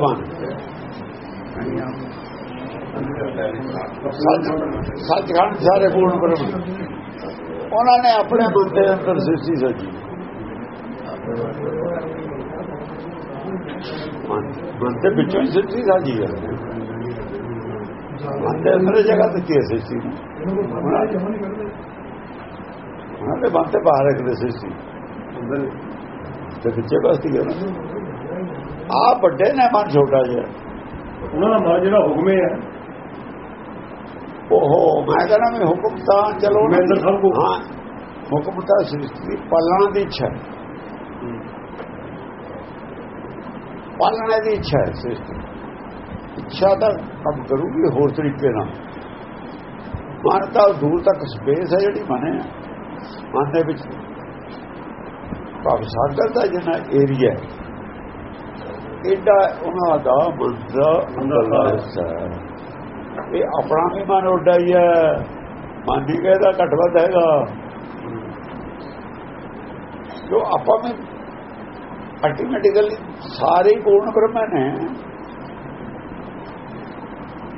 ਸੱਚ ਸੱਚਖੰਡ ਸਾਰੇ ਪੂਰਨ ਬ੍ਰਹਮ ਉਹਨਾਂ ਨੇ ਆਪਣੇ ਮਨ ਦੇ ਅੰਦਰ ਸ੍ਰਿਸ਼ਟੀ ਸਜੀ। ਮਨ ਦੇ ਵਿੱਚੋਂ ਹੀ ਸ੍ਰਿਸ਼ਟੀ ਸਾਜੀ ਹੈ ਮਨ ਦੇ ਅੰਦਰ ਜਗ੍ਹਾ ਤੇ ਕੀ ਹੈ ਸ੍ਰਿਸ਼ਟੀ ਉਹਨਾਂ ਦੇ ਮਨ ਤੇ ਬਾਹਰ ਇੱਕ ਦੇ ਸ੍ਰਿਸ਼ਟੀ ਤੇ ਵਿੱਚੇ ਬਸਤੀ ਹੈ ਆ ਵੱਡੇ ਨੇ ਮਨ ਛੋਟਾ ਜਿਹਾ। ਉਹਨਾਂ ਦਾ ਮਨ ਜਿਹੜਾ ਹੁਕਮੇ ਹੈ। ਓਹੋ ਮੈਂ ਕਹਿੰਦਾ ਵੀ ਹੁਕਮ ਤਾਂ ਚਲੋ ਹੁਕਮ ਅੰਦਰ ਸਭ ਕੁਛ। ਹਾਂ ਹੁਕਮ ਤਾਂ ਸ੍ਰਿਸ਼ਟੀ ਪਾਲਣਾ ਦੀ ਇੱਛਾ ਹੈ। ਪਾਲਣਾ ਦੀ ਇੱਛਾ ਹੈ ਸ੍ਰਿਸ਼ਟੀ। ਇੱਛਾ ਤਾਂ ਕੰਮ ਕਰੂਗੀ ਹੋਰ ਤਰੀਕੇ ਨਾਲ। ਮਨ ਤਾਂ ਦੂਰ ਤੱਕ ਸਪੇਸ ਹੈ ਜਿਹੜੀ ਮਨੇ ਮਨ ਦੇ ਵਿੱਚ ਭਾਵ ਸਾਗਰ ਦਾ ਜਿਹੜਾ ਏਰੀਆ ਇਹਦਾ ਉਹਨਾਂ ਦਾ ਦਾ ਅੰਦਰਲਾ ਹਿੱਸਾ ਇਹ ਆਪਣਾ ਵੀ ਮਨ ਉੱਡਾ ਹੀ ਹੈ। ਮਨ ਦੀ ਕਹਿੰਦਾ ਘੱਟ ਵੱਧ ਹੈਗਾ। ਜੋ ਆਪਾਂ ਵੀ ਅਲਟੀਮੇਟਿਕਲੀ ਸਾਰੇ ਪੂਰਨ ਬ੍ਰਹਮ ਨੇ।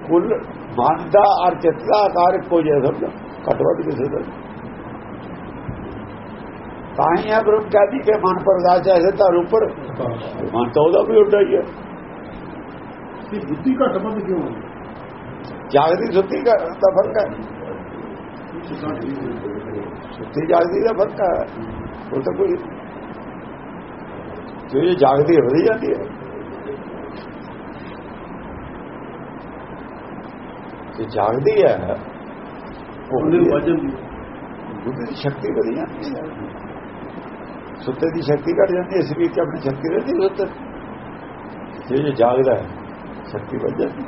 ਕੁੱਲ ਮਨ ਦਾ ਅਰ ਚਿੱਤ ਦਾ ਆਕਾਰ ਇੱਕੋ ਜਿਹਾ ਸਮਝੋ। ਘੱਟ ਵੱਧ ਕਿਸੇ ਦਾ। ਤਾਂ ਹੀ ਹੈ ਬ੍ਰਹਮ ਕਹਿੰਦੀ ਕਿ ਮਨ ਪ੍ਰਗਾਸ਼ ਐਸੇ ਤਾਂ ਉੱਪਰ। ਮਨ ਤਾਂ ਉਹਦਾ ਵੀ ਉੱਡਾ ਹੀ ਹੈ ਕਿ ਬੁੱਧੀ ਘੱਟ ਵੱਧ ਕਿਉਂ ਹੈ ਜਾਗਦੀ ਸੁੱਤੀ ਦਾ ਫ਼ਰਕ ਹੈ ਸੁੱਤੀ ਜਾਗਦੀ ਦਾ ਫ਼ਰਕ ਹੈ ਉਹ ਤਾਂ ਕੋਈ ਜੇ ਜਾਗਦੀ ਹੋ ਜਾਂਦੀ ਹੈ ਜੇ ਜਾਗਦੀ ਹੈ ਉਹਦੇ ਵਜਨ ਦੀ। ਬੁੱਧੀ ਦੀ ਸ਼ਕਤੀ ਵਧੀ ਜਾਂਦੀ ਹੈ ਸੁੱਤੇ ਦੀ ਸ਼ਕਤੀ ਘਟ ਜਾਂਦੀ ਹੈ ਸਰੀਰ 'ਚ ਆਪਣੀ ਸ਼ਕਤੀ ਰਹਿੰਦੀ ਸੁੱਤੇ ਜੇ ਜੇ ਜਾਗਦਾ ਹੈ, ਸ਼ਕਤੀ ਵੱਧ ਜਾਂਦੀ